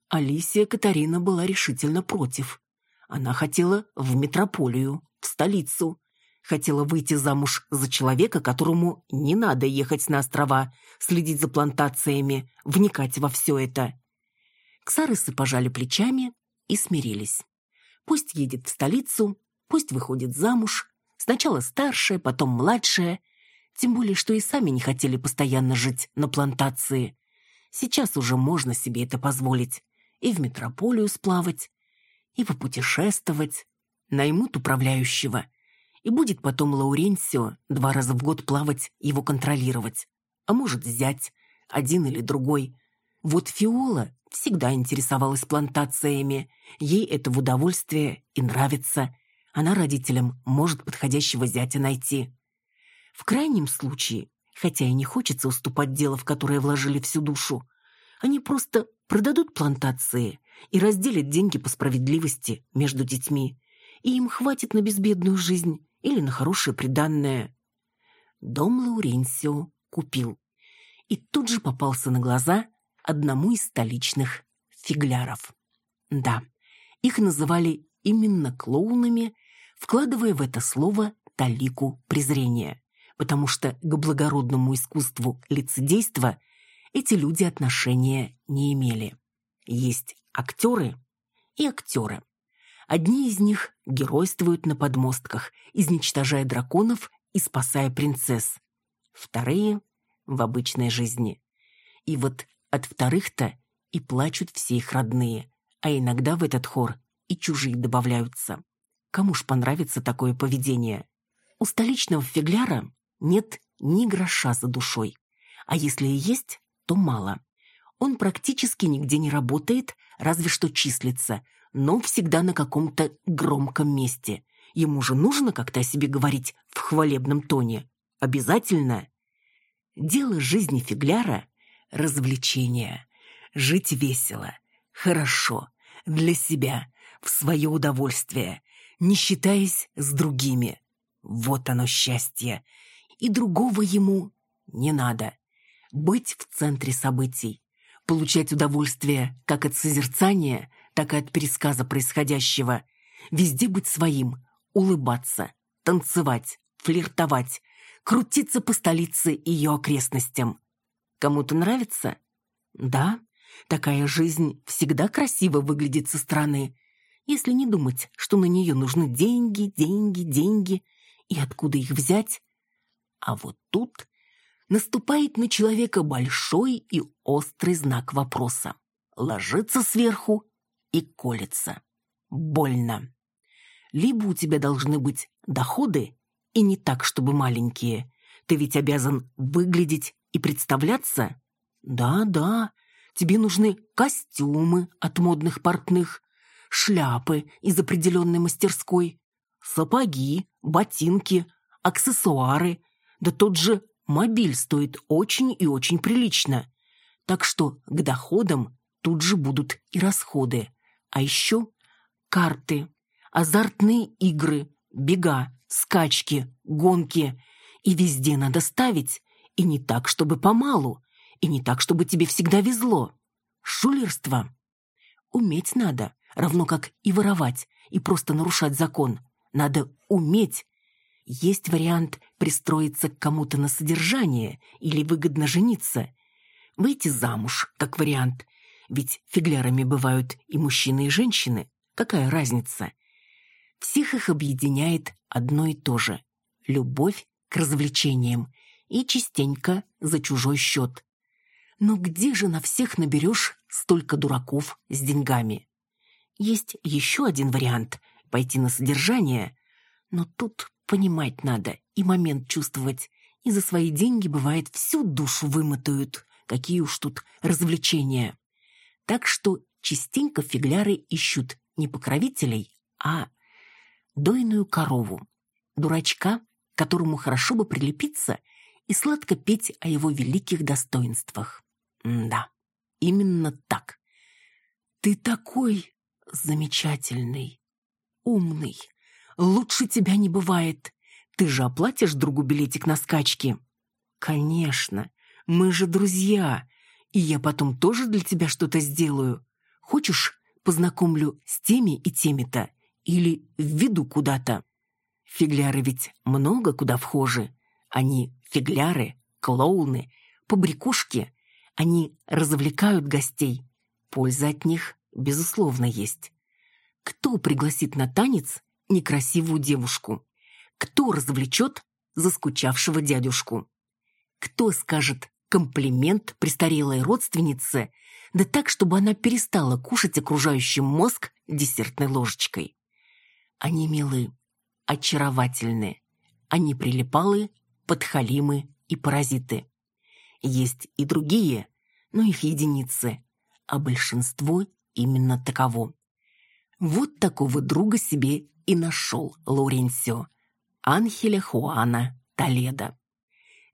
Алисия Катарина была решительно против. Она хотела в метрополию, в столицу. Хотела выйти замуж за человека, которому не надо ехать на острова, следить за плантациями, вникать во все это. Ксарысы пожали плечами и смирились. Пусть едет в столицу, пусть выходит замуж, сначала старшая, потом младшая, тем более, что и сами не хотели постоянно жить на плантации. Сейчас уже можно себе это позволить. И в метрополию сплавать, и попутешествовать. Наймут управляющего – и будет потом Лауренсио два раза в год плавать, его контролировать. А может, взять один или другой. Вот Фиола всегда интересовалась плантациями. Ей это в удовольствие и нравится. Она родителям может подходящего зятя найти. В крайнем случае, хотя и не хочется уступать дело, в которое вложили всю душу, они просто продадут плантации и разделят деньги по справедливости между детьми. И им хватит на безбедную жизнь или на хорошее приданное. Дом Лауренсио купил. И тут же попался на глаза одному из столичных фигляров. Да, их называли именно клоунами, вкладывая в это слово талику презрения, потому что к благородному искусству лицедейства эти люди отношения не имели. Есть актеры и актеры. Одни из них геройствуют на подмостках, изничтожая драконов и спасая принцесс. Вторые — в обычной жизни. И вот от вторых-то и плачут все их родные, а иногда в этот хор и чужие добавляются. Кому ж понравится такое поведение? У столичного фигляра нет ни гроша за душой. А если и есть, то мало. Он практически нигде не работает, разве что числится, но всегда на каком-то громком месте. Ему же нужно как-то о себе говорить в хвалебном тоне. Обязательно. Дело жизни фигляра — развлечение. Жить весело, хорошо, для себя, в свое удовольствие, не считаясь с другими. Вот оно счастье. И другого ему не надо. Быть в центре событий, получать удовольствие как от созерцания, так и от пересказа происходящего. Везде быть своим, улыбаться, танцевать, флиртовать, крутиться по столице и ее окрестностям. Кому-то нравится? Да, такая жизнь всегда красиво выглядит со стороны. если не думать, что на нее нужны деньги, деньги, деньги, и откуда их взять. А вот тут наступает на человека большой и острый знак вопроса. Ложится сверху и колется. Больно. Либо у тебя должны быть доходы, и не так, чтобы маленькие. Ты ведь обязан выглядеть и представляться. Да-да, тебе нужны костюмы от модных портных, шляпы из определенной мастерской, сапоги, ботинки, аксессуары. Да тот же мобиль стоит очень и очень прилично. Так что к доходам тут же будут и расходы. А еще карты, азартные игры, бега, скачки, гонки. И везде надо ставить, и не так, чтобы помалу, и не так, чтобы тебе всегда везло. Шулерство. Уметь надо, равно как и воровать, и просто нарушать закон. Надо уметь. Есть вариант пристроиться к кому-то на содержание или выгодно жениться. Выйти замуж, как вариант. Ведь фиглярами бывают и мужчины, и женщины. Какая разница? Всех их объединяет одно и то же – любовь к развлечениям и частенько за чужой счет. Но где же на всех наберешь столько дураков с деньгами? Есть еще один вариант – пойти на содержание, но тут понимать надо и момент чувствовать. И за свои деньги, бывает, всю душу вымотают. Какие уж тут развлечения. Так что частенько фигляры ищут не покровителей, а дойную корову. Дурачка, которому хорошо бы прилепиться и сладко петь о его великих достоинствах. М да, именно так. Ты такой замечательный, умный. Лучше тебя не бывает. Ты же оплатишь другу билетик на скачки? Конечно, мы же друзья, и я потом тоже для тебя что-то сделаю. Хочешь, познакомлю с теми и теми-то? Или введу куда-то? Фигляры ведь много куда вхожи. Они фигляры, клоуны, побрякушки. Они развлекают гостей. Польза от них, безусловно, есть. Кто пригласит на танец некрасивую девушку? Кто развлечет заскучавшего дядюшку? Кто скажет комплимент престарелой родственнице, да так, чтобы она перестала кушать окружающий мозг десертной ложечкой? Они милы, очаровательны. Они прилипалы, подхалимы и паразиты. Есть и другие, но их единицы, а большинство именно таково. Вот такого друга себе и нашел Лауренсио. Анхеля Хуана Толедо.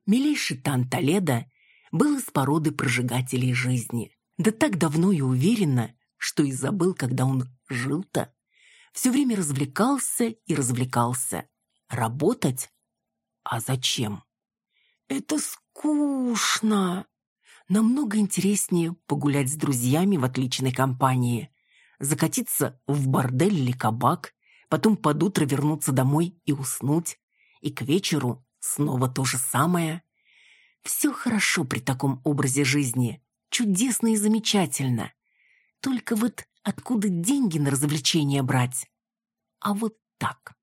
Милейший Тан Толедо был из породы прожигателей жизни. Да так давно и уверенно, что и забыл, когда он жил-то. Все время развлекался и развлекался. Работать? А зачем? Это скучно. Намного интереснее погулять с друзьями в отличной компании, закатиться в бордель или кабак, потом под утро вернуться домой и уснуть, и к вечеру снова то же самое. Все хорошо при таком образе жизни, чудесно и замечательно. Только вот Откуда деньги на развлечения брать? А вот так.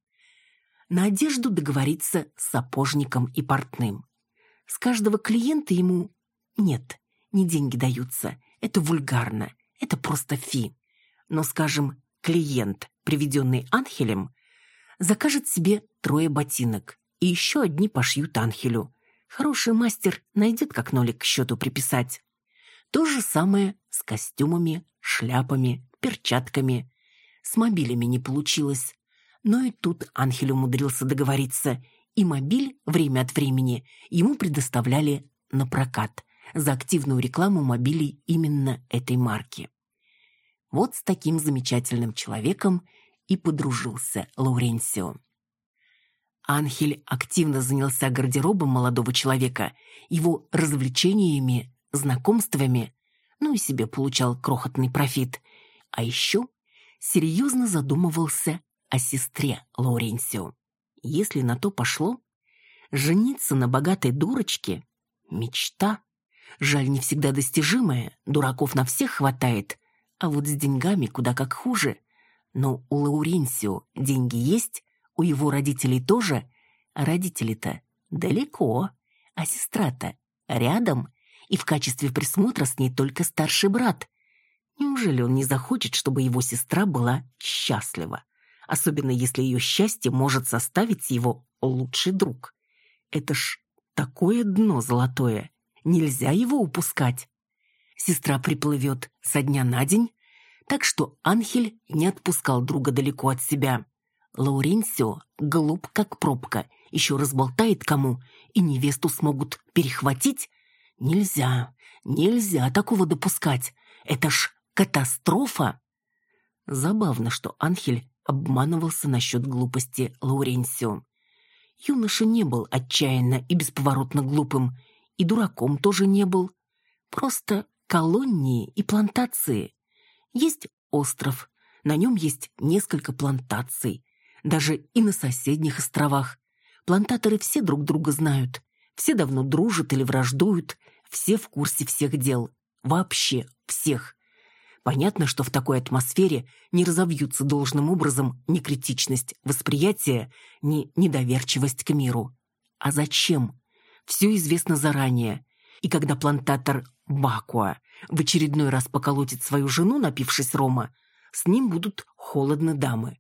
На одежду договориться с сапожником и портным. С каждого клиента ему... Нет, не деньги даются. Это вульгарно. Это просто фи. Но, скажем, клиент, приведенный Анхелем, закажет себе трое ботинок, и еще одни пошьют Анхелю. Хороший мастер найдет, как нолик к счету приписать. То же самое с костюмами, шляпами, перчатками. С мобилями не получилось. Но и тут Анхель умудрился договориться, и мобиль время от времени ему предоставляли на прокат за активную рекламу мобилей именно этой марки. Вот с таким замечательным человеком и подружился Лауренсио. Анхель активно занялся гардеробом молодого человека, его развлечениями, знакомствами, ну и себе получал крохотный профит. А еще серьезно задумывался о сестре Лауренсио. Если на то пошло, жениться на богатой дурочке — мечта. Жаль, не всегда достижимая, дураков на всех хватает, а вот с деньгами куда как хуже. Но у Лауренсио деньги есть, у его родителей тоже, а родители-то далеко, а сестра-то рядом, и в качестве присмотра с ней только старший брат. Неужели он не захочет, чтобы его сестра была счастлива? Особенно если ее счастье может составить его лучший друг. Это ж такое дно золотое. Нельзя его упускать. Сестра приплывет со дня на день, так что Анхель не отпускал друга далеко от себя. Лауренсио глуп, как пробка, еще разболтает кому, и невесту смогут перехватить. Нельзя, нельзя такого допускать. Это ж катастрофа. Забавно, что Анхель обманывался насчет глупости Лауренсио. Юноша не был отчаянно и бесповоротно глупым, и дураком тоже не был. Просто колонии и плантации. Есть остров, на нем есть несколько плантаций, даже и на соседних островах. Плантаторы все друг друга знают, все давно дружат или враждуют, все в курсе всех дел, вообще всех. Понятно, что в такой атмосфере не разовьются должным образом ни критичность восприятия, ни недоверчивость к миру. А зачем? Все известно заранее. И когда плантатор Бакуа в очередной раз поколотит свою жену, напившись рома, с ним будут холодны дамы.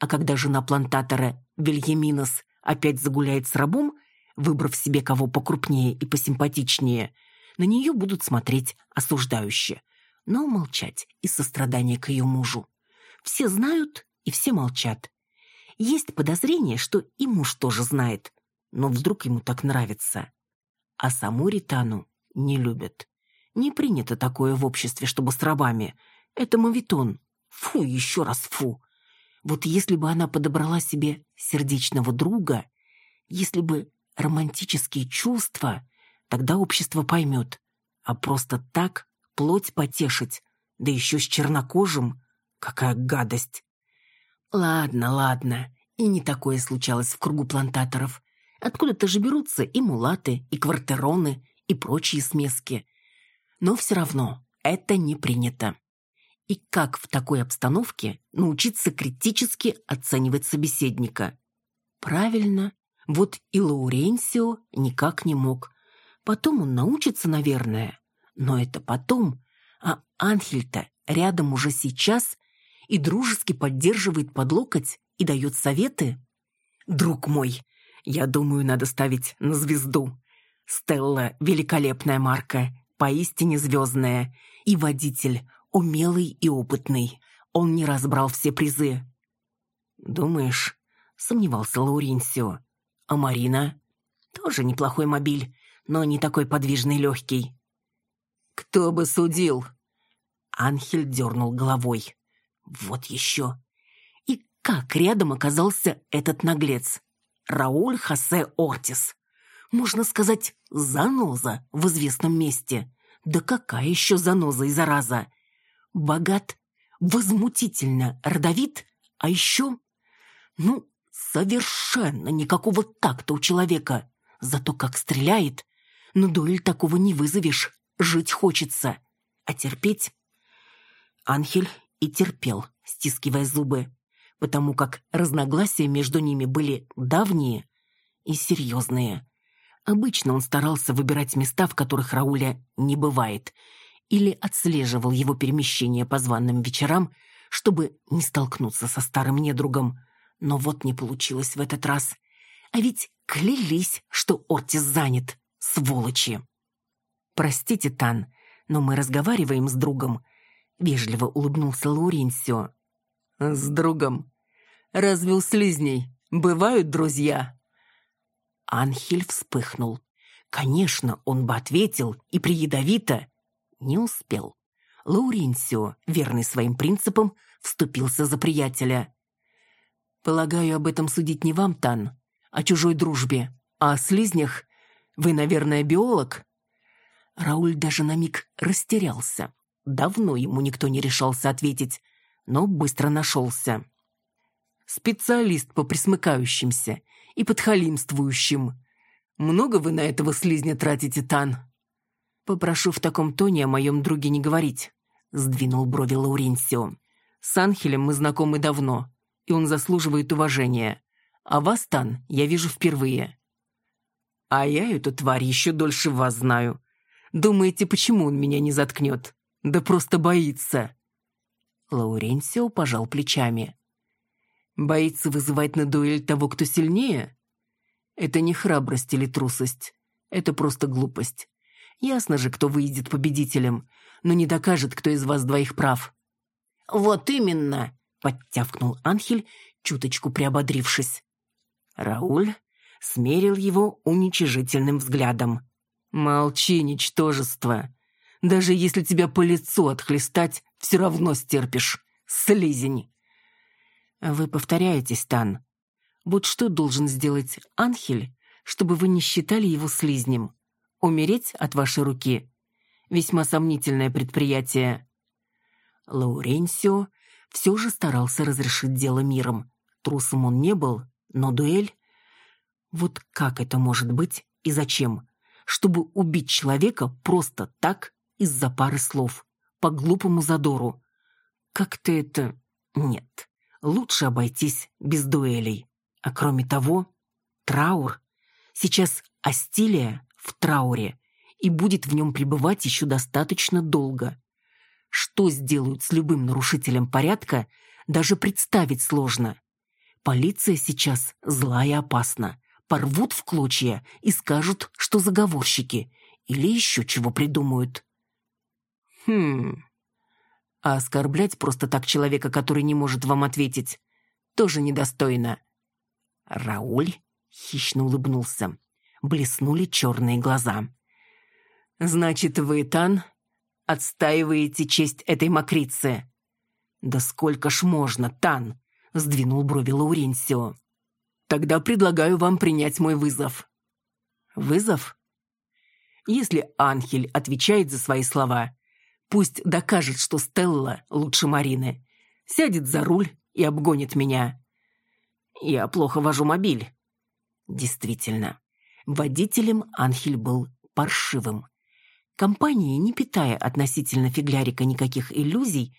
А когда жена плантатора Вильяминос опять загуляет с рабом, выбрав себе кого покрупнее и посимпатичнее, на нее будут смотреть осуждающе – но молчать из сострадания к ее мужу. Все знают и все молчат. Есть подозрение, что и муж тоже знает, но вдруг ему так нравится. А саму Ритану не любят. Не принято такое в обществе, чтобы с рабами. Это мавитон. Фу, еще раз фу. Вот если бы она подобрала себе сердечного друга, если бы романтические чувства, тогда общество поймет. А просто так плоть потешить, да еще с чернокожим. Какая гадость. Ладно, ладно, и не такое случалось в кругу плантаторов. Откуда-то же берутся и мулаты, и квартероны, и прочие смески. Но все равно это не принято. И как в такой обстановке научиться критически оценивать собеседника? Правильно, вот и Лауренсио никак не мог. Потом он научится, наверное. Но это потом. А Анхель-то рядом уже сейчас и дружески поддерживает под локоть и дает советы. Друг мой, я думаю, надо ставить на звезду. Стелла — великолепная марка, поистине звездная. И водитель умелый и опытный. Он не разбрал все призы. «Думаешь?» — сомневался Лауренсио. «А Марина?» «Тоже неплохой мобиль, но не такой подвижный легкий. «Кто бы судил?» Анхель дернул головой. «Вот еще!» И как рядом оказался этот наглец? Рауль Хосе Ортис. Можно сказать, заноза в известном месте. Да какая еще заноза и зараза? Богат, возмутительно родовит, а еще... Ну, совершенно никакого такта у человека. Зато как стреляет. Но дуэль такого не вызовешь. Жить хочется, а терпеть... Анхель и терпел, стискивая зубы, потому как разногласия между ними были давние и серьезные. Обычно он старался выбирать места, в которых Рауля не бывает, или отслеживал его перемещение по званным вечерам, чтобы не столкнуться со старым недругом. Но вот не получилось в этот раз. А ведь клялись, что Ортис занят, сволочи. «Простите, Тан, но мы разговариваем с другом», — вежливо улыбнулся Лауренсио. «С другом? Разве у слизней бывают друзья?» Анхель вспыхнул. Конечно, он бы ответил, и при ядовито. Не успел. Лауренсио, верный своим принципам, вступился за приятеля. «Полагаю, об этом судить не вам, Тан, о чужой дружбе, а о слизнях. Вы, наверное, биолог?» Рауль даже на миг растерялся. Давно ему никто не решался ответить, но быстро нашелся. «Специалист по присмыкающимся и подхалимствующим. Много вы на этого слизня тратите, Тан?» «Попрошу в таком тоне о моем друге не говорить», — сдвинул брови Лауренсио. С Анхелем мы знакомы давно, и он заслуживает уважения. А вас, Тан, я вижу впервые. А я эту тварь еще дольше вас знаю. Думаете, почему он меня не заткнет? Да просто боится. Лауренсио пожал плечами. Боится вызывать на дуэль того, кто сильнее? Это не храбрость или трусость. Это просто глупость. Ясно же, кто выйдет победителем, но не докажет, кто из вас двоих прав. «Вот именно!» — подтявкнул Анхель, чуточку приободрившись. Рауль смерил его уничижительным взглядом. «Молчи, ничтожество. Даже если тебя по лицу отхлестать, все равно стерпишь. Слизень!» «Вы повторяетесь, Тан. Вот что должен сделать Анхель, чтобы вы не считали его слизнем? Умереть от вашей руки? Весьма сомнительное предприятие». Лауренсио все же старался разрешить дело миром. Трусом он не был, но дуэль... Вот как это может быть и зачем? Чтобы убить человека просто так из-за пары слов, по глупому задору. Как-то это... Нет, лучше обойтись без дуэлей. А кроме того, траур. Сейчас Астилия в трауре и будет в нем пребывать еще достаточно долго. Что сделают с любым нарушителем порядка, даже представить сложно. Полиция сейчас зла и опасна. Порвут в клочья и скажут, что заговорщики. Или еще чего придумают. Хм. А оскорблять просто так человека, который не может вам ответить, тоже недостойно. Рауль хищно улыбнулся. Блеснули черные глаза. «Значит, вы, Тан, отстаиваете честь этой мокрицы?» «Да сколько ж можно, Тан?» сдвинул брови Лауренсио. «Тогда предлагаю вам принять мой вызов». «Вызов?» Если Анхель отвечает за свои слова, пусть докажет, что Стелла лучше Марины. Сядет за руль и обгонит меня. Я плохо вожу мобиль. Действительно, водителем Анхель был паршивым. Компании, не питая относительно фиглярика никаких иллюзий,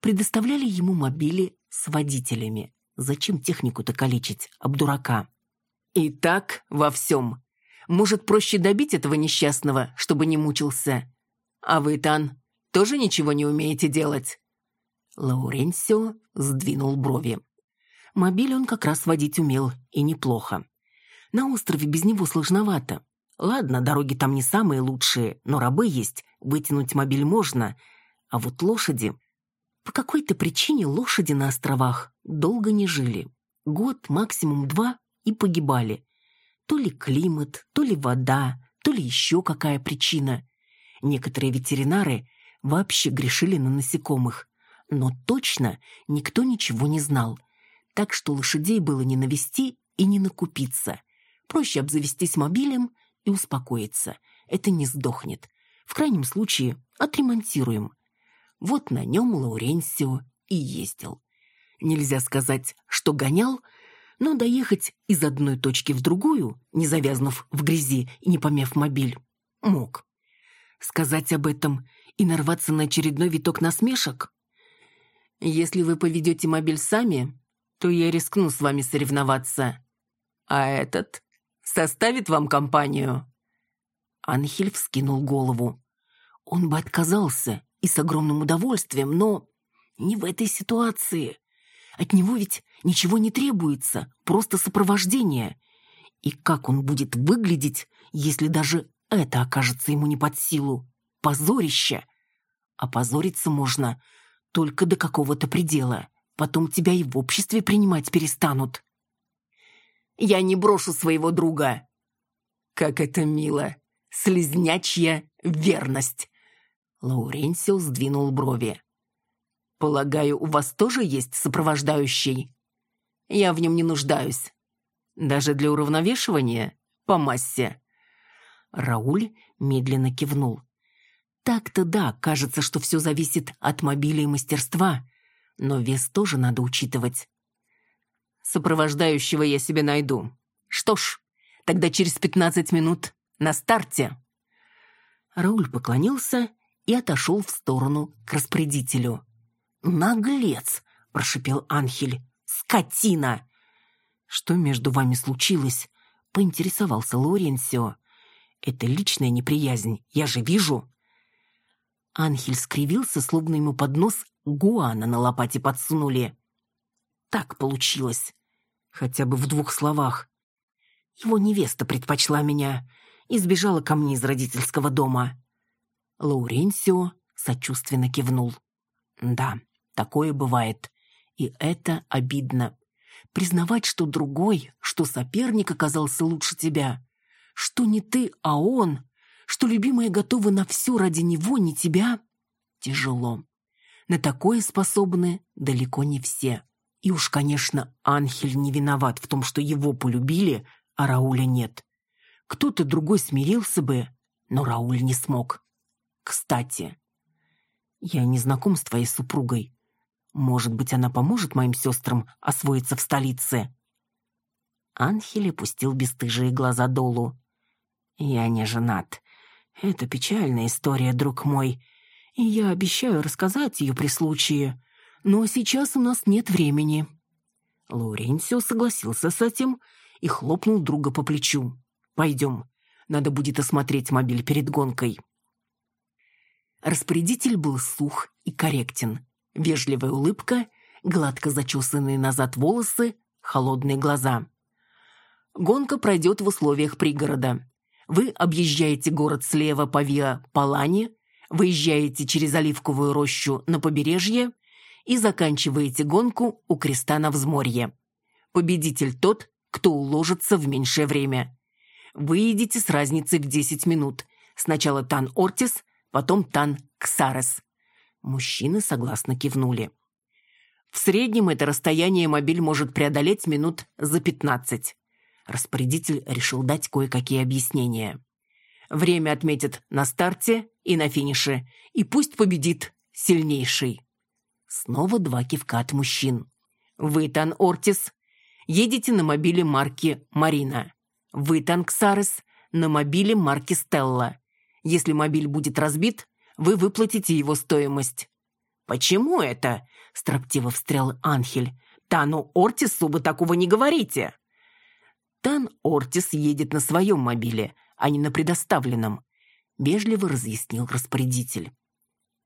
предоставляли ему мобили с водителями. Зачем технику-то калечить, об дурака? И так во всем. Может, проще добить этого несчастного, чтобы не мучился? А вы, Тан, тоже ничего не умеете делать?» Лауренсио сдвинул брови. Мобиль он как раз водить умел, и неплохо. На острове без него сложновато. Ладно, дороги там не самые лучшие, но рабы есть, вытянуть мобиль можно. А вот лошади... По какой-то причине лошади на островах долго не жили. Год, максимум два, и погибали. То ли климат, то ли вода, то ли еще какая причина. Некоторые ветеринары вообще грешили на насекомых. Но точно никто ничего не знал. Так что лошадей было не навести и не накупиться. Проще обзавестись мобилем и успокоиться. Это не сдохнет. В крайнем случае отремонтируем. Вот на нем Лауренсио и ездил. Нельзя сказать, что гонял, но доехать из одной точки в другую, не завязнув в грязи и не помяв мобиль, мог. Сказать об этом и нарваться на очередной виток насмешек? Если вы поведете мобиль сами, то я рискну с вами соревноваться. А этот составит вам компанию?» Анхель вскинул голову. Он бы отказался, и с огромным удовольствием, но не в этой ситуации. От него ведь ничего не требуется, просто сопровождение. И как он будет выглядеть, если даже это окажется ему не под силу? Позорище! А позориться можно только до какого-то предела. Потом тебя и в обществе принимать перестанут. «Я не брошу своего друга!» «Как это мило! Слизнячья верность!» Лауренсио сдвинул брови. «Полагаю, у вас тоже есть сопровождающий?» «Я в нем не нуждаюсь. Даже для уравновешивания? По массе?» Рауль медленно кивнул. «Так-то да, кажется, что все зависит от мобиля и мастерства, но вес тоже надо учитывать». «Сопровождающего я себе найду. Что ж, тогда через пятнадцать минут на старте». Рауль поклонился и отошел в сторону к распорядителю. «Наглец!» прошипел Анхель. «Скотина!» «Что между вами случилось?» — поинтересовался Лоренсио. «Это личная неприязнь, я же вижу». Анхель скривился, словно ему под нос гуана на лопате подсунули. Так получилось. Хотя бы в двух словах. Его невеста предпочла меня и сбежала ко мне из родительского дома. Лауренсио сочувственно кивнул. Да, такое бывает. И это обидно. Признавать, что другой, что соперник оказался лучше тебя. Что не ты, а он. Что любимая готова на все ради него, не тебя. Тяжело. На такое способны далеко не все. И уж, конечно, Анхель не виноват в том, что его полюбили, а Рауля нет. Кто-то другой смирился бы, но Рауль не смог. Кстати, я не знаком с твоей супругой. Может быть, она поможет моим сестрам освоиться в столице?» Анхель опустил бесстыжие глаза долу. «Я не женат. Это печальная история, друг мой, и я обещаю рассказать ее при случае. Но сейчас у нас нет времени». Лауренсио согласился с этим и хлопнул друга по плечу. «Пойдем. Надо будет осмотреть мобиль перед гонкой». Распорядитель был сух и корректен. Вежливая улыбка, гладко зачесанные назад волосы, холодные глаза. Гонка пройдет в условиях пригорода. Вы объезжаете город слева по Виа Палани, выезжаете через Оливковую рощу на побережье и заканчиваете гонку у креста на взморье. Победитель тот, кто уложится в меньшее время. Вы едете с разницей в 10 минут. Сначала Тан Ортис, потом Тан Ксарес. Мужчины согласно кивнули. В среднем это расстояние мобиль может преодолеть минут за 15. Распорядитель решил дать кое-какие объяснения. Время отметят на старте и на финише, и пусть победит сильнейший. Снова два кивка от мужчин. Вы, Тан Ортис, едете на мобиле марки «Марина». Вы, Танксарес, на мобиле марки «Стелла». Если мобиль будет разбит, вы выплатите его стоимость». «Почему это?» – строптиво встрял Анхель. «Тану Ортису вы такого не говорите». Тан Ортис едет на своем мобиле, а не на предоставленном, вежливо разъяснил распорядитель.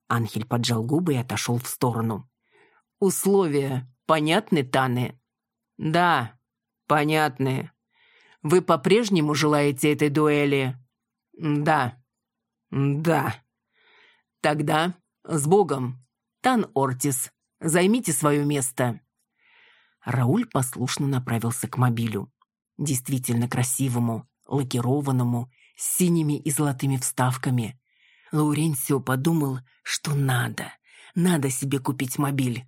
Анхель поджал губы и отошел в сторону. «Условия понятны, Таны?» «Да, понятны. Вы по-прежнему желаете этой дуэли?» «Да, да». «Тогда с Богом. Тан Ортис, займите свое место». Рауль послушно направился к мобилю. Действительно красивому, лакированному, с синими и золотыми вставками. Лауренсио подумал, что надо, надо себе купить мобиль.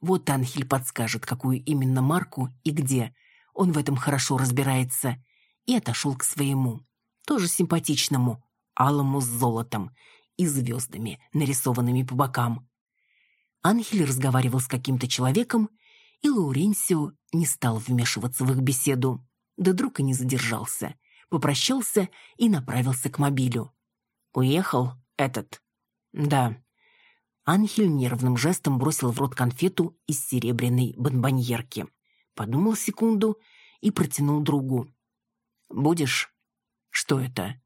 Вот Анхель подскажет, какую именно марку и где. Он в этом хорошо разбирается. И отошел к своему, тоже симпатичному, алому с золотом и звездами, нарисованными по бокам. Анхель разговаривал с каким-то человеком, и Лауренсио не стал вмешиваться в их беседу. Да друг и не задержался. Попрощался и направился к мобилю. «Уехал этот?» «Да». Анхель нервным жестом бросил в рот конфету из серебряной бонбоньерки. Подумал секунду и протянул другу. «Будешь?» «Что это?»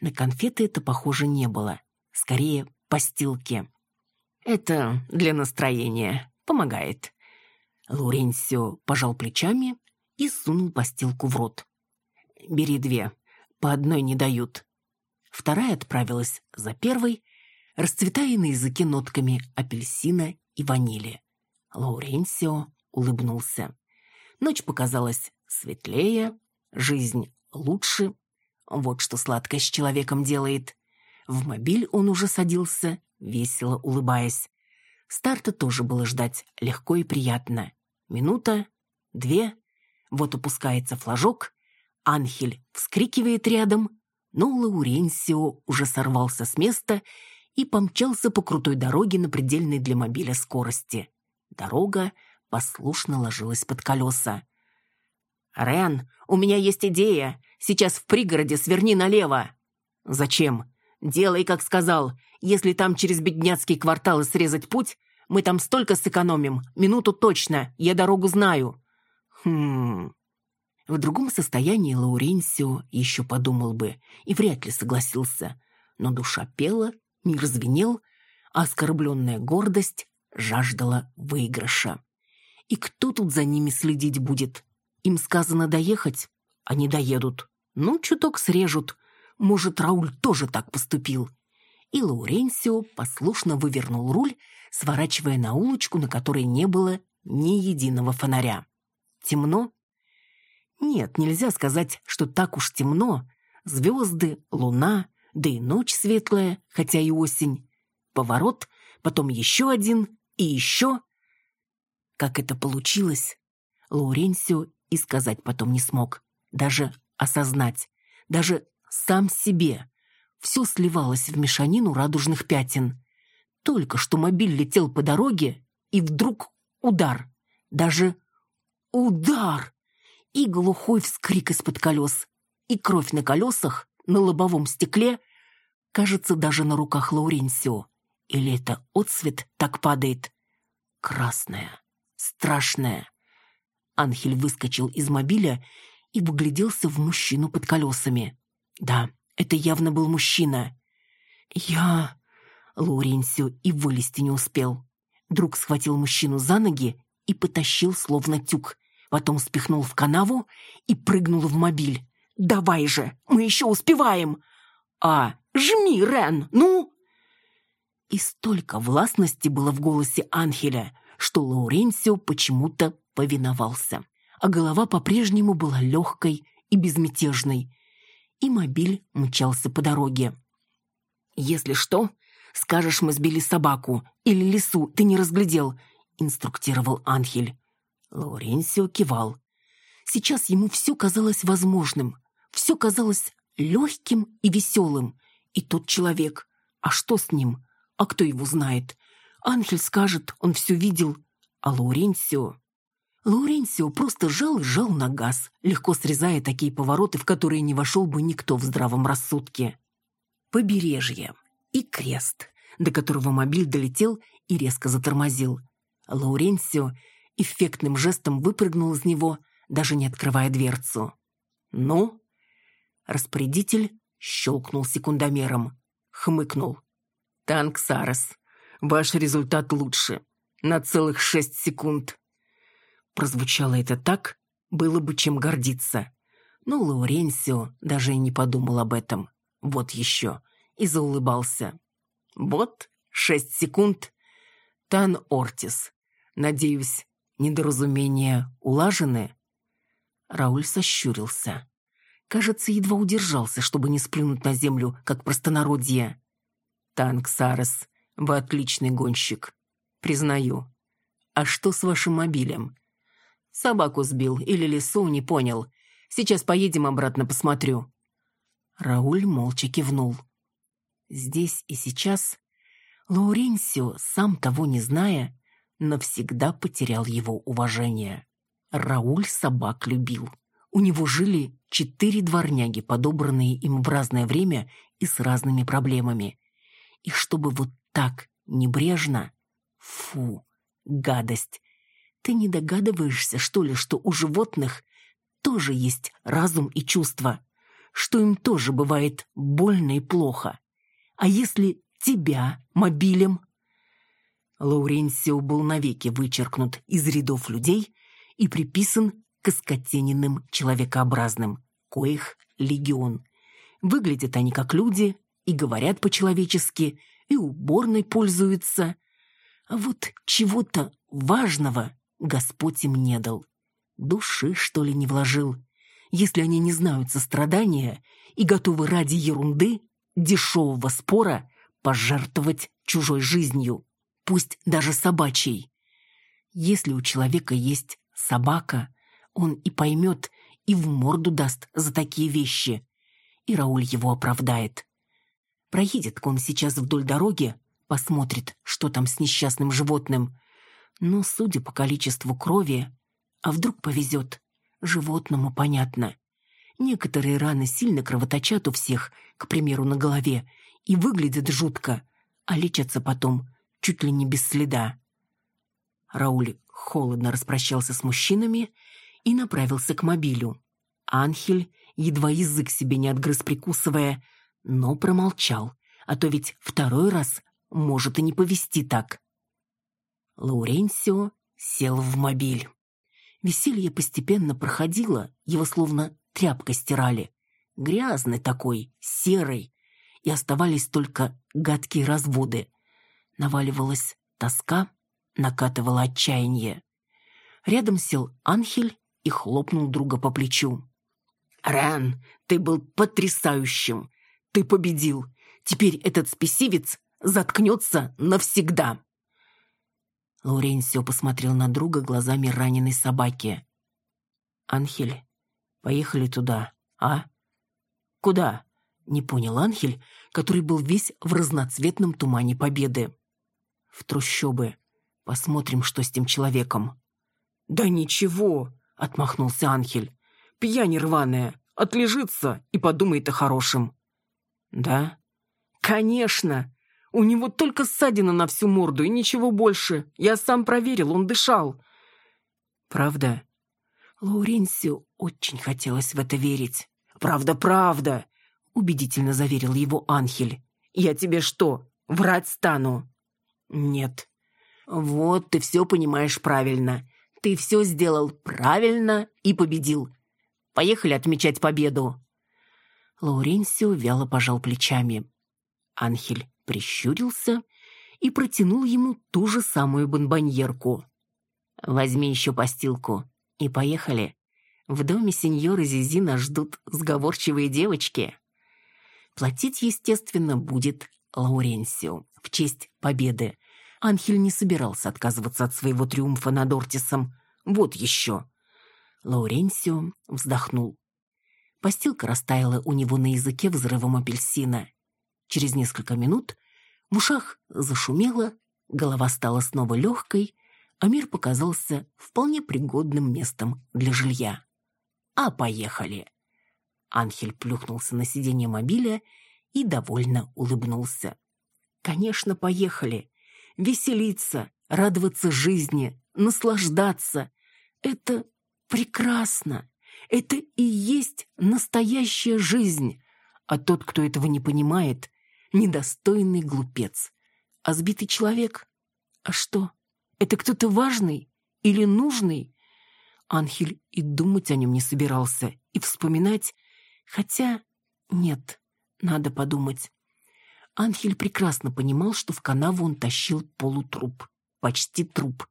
На конфеты это похоже не было. Скорее, постилки. «Это для настроения. Помогает». Лоренсио пожал плечами и сунул постилку в рот. «Бери две. По одной не дают». Вторая отправилась за первой, расцветая на языке нотками апельсина и ванили. Лауренсио улыбнулся. Ночь показалась светлее, жизнь лучше. Вот что сладкое с человеком делает. В мобиль он уже садился, весело улыбаясь. Старта тоже было ждать легко и приятно. Минута, две, вот опускается флажок, Анхель вскрикивает рядом, но Лауренсио уже сорвался с места и помчался по крутой дороге на предельной для мобиля скорости. Дорога послушно ложилась под колеса. «Рен, у меня есть идея. Сейчас в пригороде сверни налево». «Зачем?» Делай, как сказал. Если там через бедняцкие кварталы срезать путь, Мы там столько сэкономим. Минуту точно. Я дорогу знаю». «Хм...» В другом состоянии Лауренсио еще подумал бы и вряд ли согласился. Но душа пела, мир звенел, а оскорбленная гордость жаждала выигрыша. И кто тут за ними следить будет? Им сказано доехать, они доедут. Ну, чуток срежут. Может, Рауль тоже так поступил. И Лауренсио послушно вывернул руль, сворачивая на улочку, на которой не было ни единого фонаря. Темно? Нет, нельзя сказать, что так уж темно. Звезды, луна, да и ночь светлая, хотя и осень. Поворот, потом еще один и еще. Как это получилось, Лауренсио и сказать потом не смог. Даже осознать. Даже сам себе. Все сливалось в мешанину радужных пятен. Только что мобиль летел по дороге, и вдруг удар. Даже удар! И глухой вскрик из-под колес. И кровь на колесах, на лобовом стекле, кажется, даже на руках Лауренсио. Или это отсвет так падает? Красная, страшная. Анхель выскочил из мобиля и выгляделся в мужчину под колесами. Да, это явно был мужчина. «Я...» Лауренсио и вылезти не успел. Друг схватил мужчину за ноги и потащил словно тюк. Потом спихнул в канаву и прыгнул в мобиль. «Давай же, мы еще успеваем!» «А, жми, Рен, ну!» И столько властности было в голосе Анхеля, что Лауренсио почему-то повиновался а голова по-прежнему была легкой и безмятежной. И мобиль мчался по дороге. «Если что, скажешь, мы сбили собаку или лису, ты не разглядел», — инструктировал Анхель. Лауренсио кивал. Сейчас ему все казалось возможным, все казалось легким и веселым. И тот человек, а что с ним? А кто его знает? Анхель скажет, он все видел, а Лауренсио... Лауренсио просто жал и жал на газ, легко срезая такие повороты, в которые не вошел бы никто в здравом рассудке. Побережье и крест, до которого мобиль долетел и резко затормозил. Лауренсио эффектным жестом выпрыгнул из него, даже не открывая дверцу. «Ну?» Распорядитель щелкнул секундомером, хмыкнул. «Танк Сарас, ваш результат лучше. На целых шесть секунд». Прозвучало это так, было бы чем гордиться. Но Лауренсио даже и не подумал об этом. Вот еще. И заулыбался. Вот, шесть секунд. Тан Ортис. Надеюсь, недоразумения улажены? Рауль сощурился. Кажется, едва удержался, чтобы не сплюнуть на землю, как простонародье. Танк Сарес, вы отличный гонщик. Признаю. А что с вашим мобилем? Собаку сбил или лису, не понял. Сейчас поедем обратно, посмотрю». Рауль молча кивнул. Здесь и сейчас Лауренсио, сам того не зная, навсегда потерял его уважение. Рауль собак любил. У него жили четыре дворняги, подобранные им в разное время и с разными проблемами. И чтобы вот так небрежно... Фу, гадость. Ты не догадываешься, что ли, что у животных тоже есть разум и чувства, что им тоже бывает больно и плохо. А если тебя мобилем? Лауренсио был навеки вычеркнут из рядов людей и приписан к оскотененным человекообразным, коих легион. Выглядят они как люди и говорят по-человечески, и уборной пользуются. А вот чего-то важного Господь им не дал. Души, что ли, не вложил. Если они не знают сострадания и готовы ради ерунды, дешевого спора, пожертвовать чужой жизнью, пусть даже собачьей. Если у человека есть собака, он и поймет, и в морду даст за такие вещи. И Рауль его оправдает. Проедет он сейчас вдоль дороги, посмотрит, что там с несчастным животным, но, судя по количеству крови, а вдруг повезет, животному понятно. Некоторые раны сильно кровоточат у всех, к примеру, на голове, и выглядят жутко, а лечатся потом чуть ли не без следа. Рауль холодно распрощался с мужчинами и направился к мобилю. Анхель едва язык себе не отгрыз, прикусывая, но промолчал, а то ведь второй раз может и не повести так. Лауренсио сел в мобиль. Веселье постепенно проходило, его словно тряпкой стирали. Грязный такой, серый, и оставались только гадкие разводы. Наваливалась тоска, накатывало отчаяние. Рядом сел Анхель и хлопнул друга по плечу. «Ран, ты был потрясающим! Ты победил! Теперь этот спесивец заткнется навсегда!» Лауренсио посмотрел на друга глазами раненой собаки. «Анхель, поехали туда, а?» «Куда?» — не понял Анхель, который был весь в разноцветном тумане победы. «В трущобы. Посмотрим, что с тем человеком». «Да ничего!» — отмахнулся Анхель. «Пьянь рваная, отлежится и подумает о хорошем». «Да?» «Конечно! У него только ссадина на всю морду и ничего больше. Я сам проверил, он дышал». «Правда?» Лауренсио очень хотелось в это верить. «Правда, правда!» — убедительно заверил его Анхель. «Я тебе что, врать стану?» «Нет». «Вот ты все понимаешь правильно. Ты все сделал правильно и победил. Поехали отмечать победу». Лауренсио вяло пожал плечами. Анхель прищурился и протянул ему ту же самую бонбоньерку. «Возьми еще постилку и поехали. В доме сеньора Зизина ждут сговорчивые девочки». Платить, естественно, будет Лауренсио в честь победы. Анхель не собирался отказываться от своего триумфа над Ортисом. Вот еще. Лауренсио вздохнул. Постилка растаяла у него на языке взрывом апельсина. Через несколько минут в ушах зашумело, голова стала снова легкой, а мир показался вполне пригодным местом для жилья. А поехали. Анхель плюхнулся на сиденье мобиля и довольно улыбнулся. Конечно, поехали. Веселиться, радоваться жизни, наслаждаться. Это прекрасно. Это и есть настоящая жизнь. А тот, кто этого не понимает, недостойный глупец. А сбитый человек? А что? Это кто-то важный или нужный? Анхель и думать о нем не собирался, и вспоминать, хотя нет, надо подумать. Анхель прекрасно понимал, что в канаву он тащил полутруп, почти труп.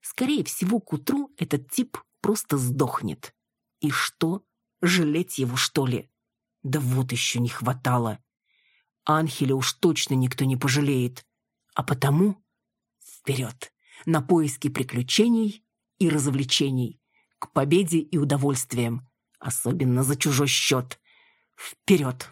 Скорее всего, к утру этот тип просто сдохнет. И что? Жалеть его, что ли? Да вот еще не хватало. Анхеля уж точно никто не пожалеет. А потому вперед, на поиски приключений и развлечений, к победе и удовольствиям, особенно за чужой счет. Вперед!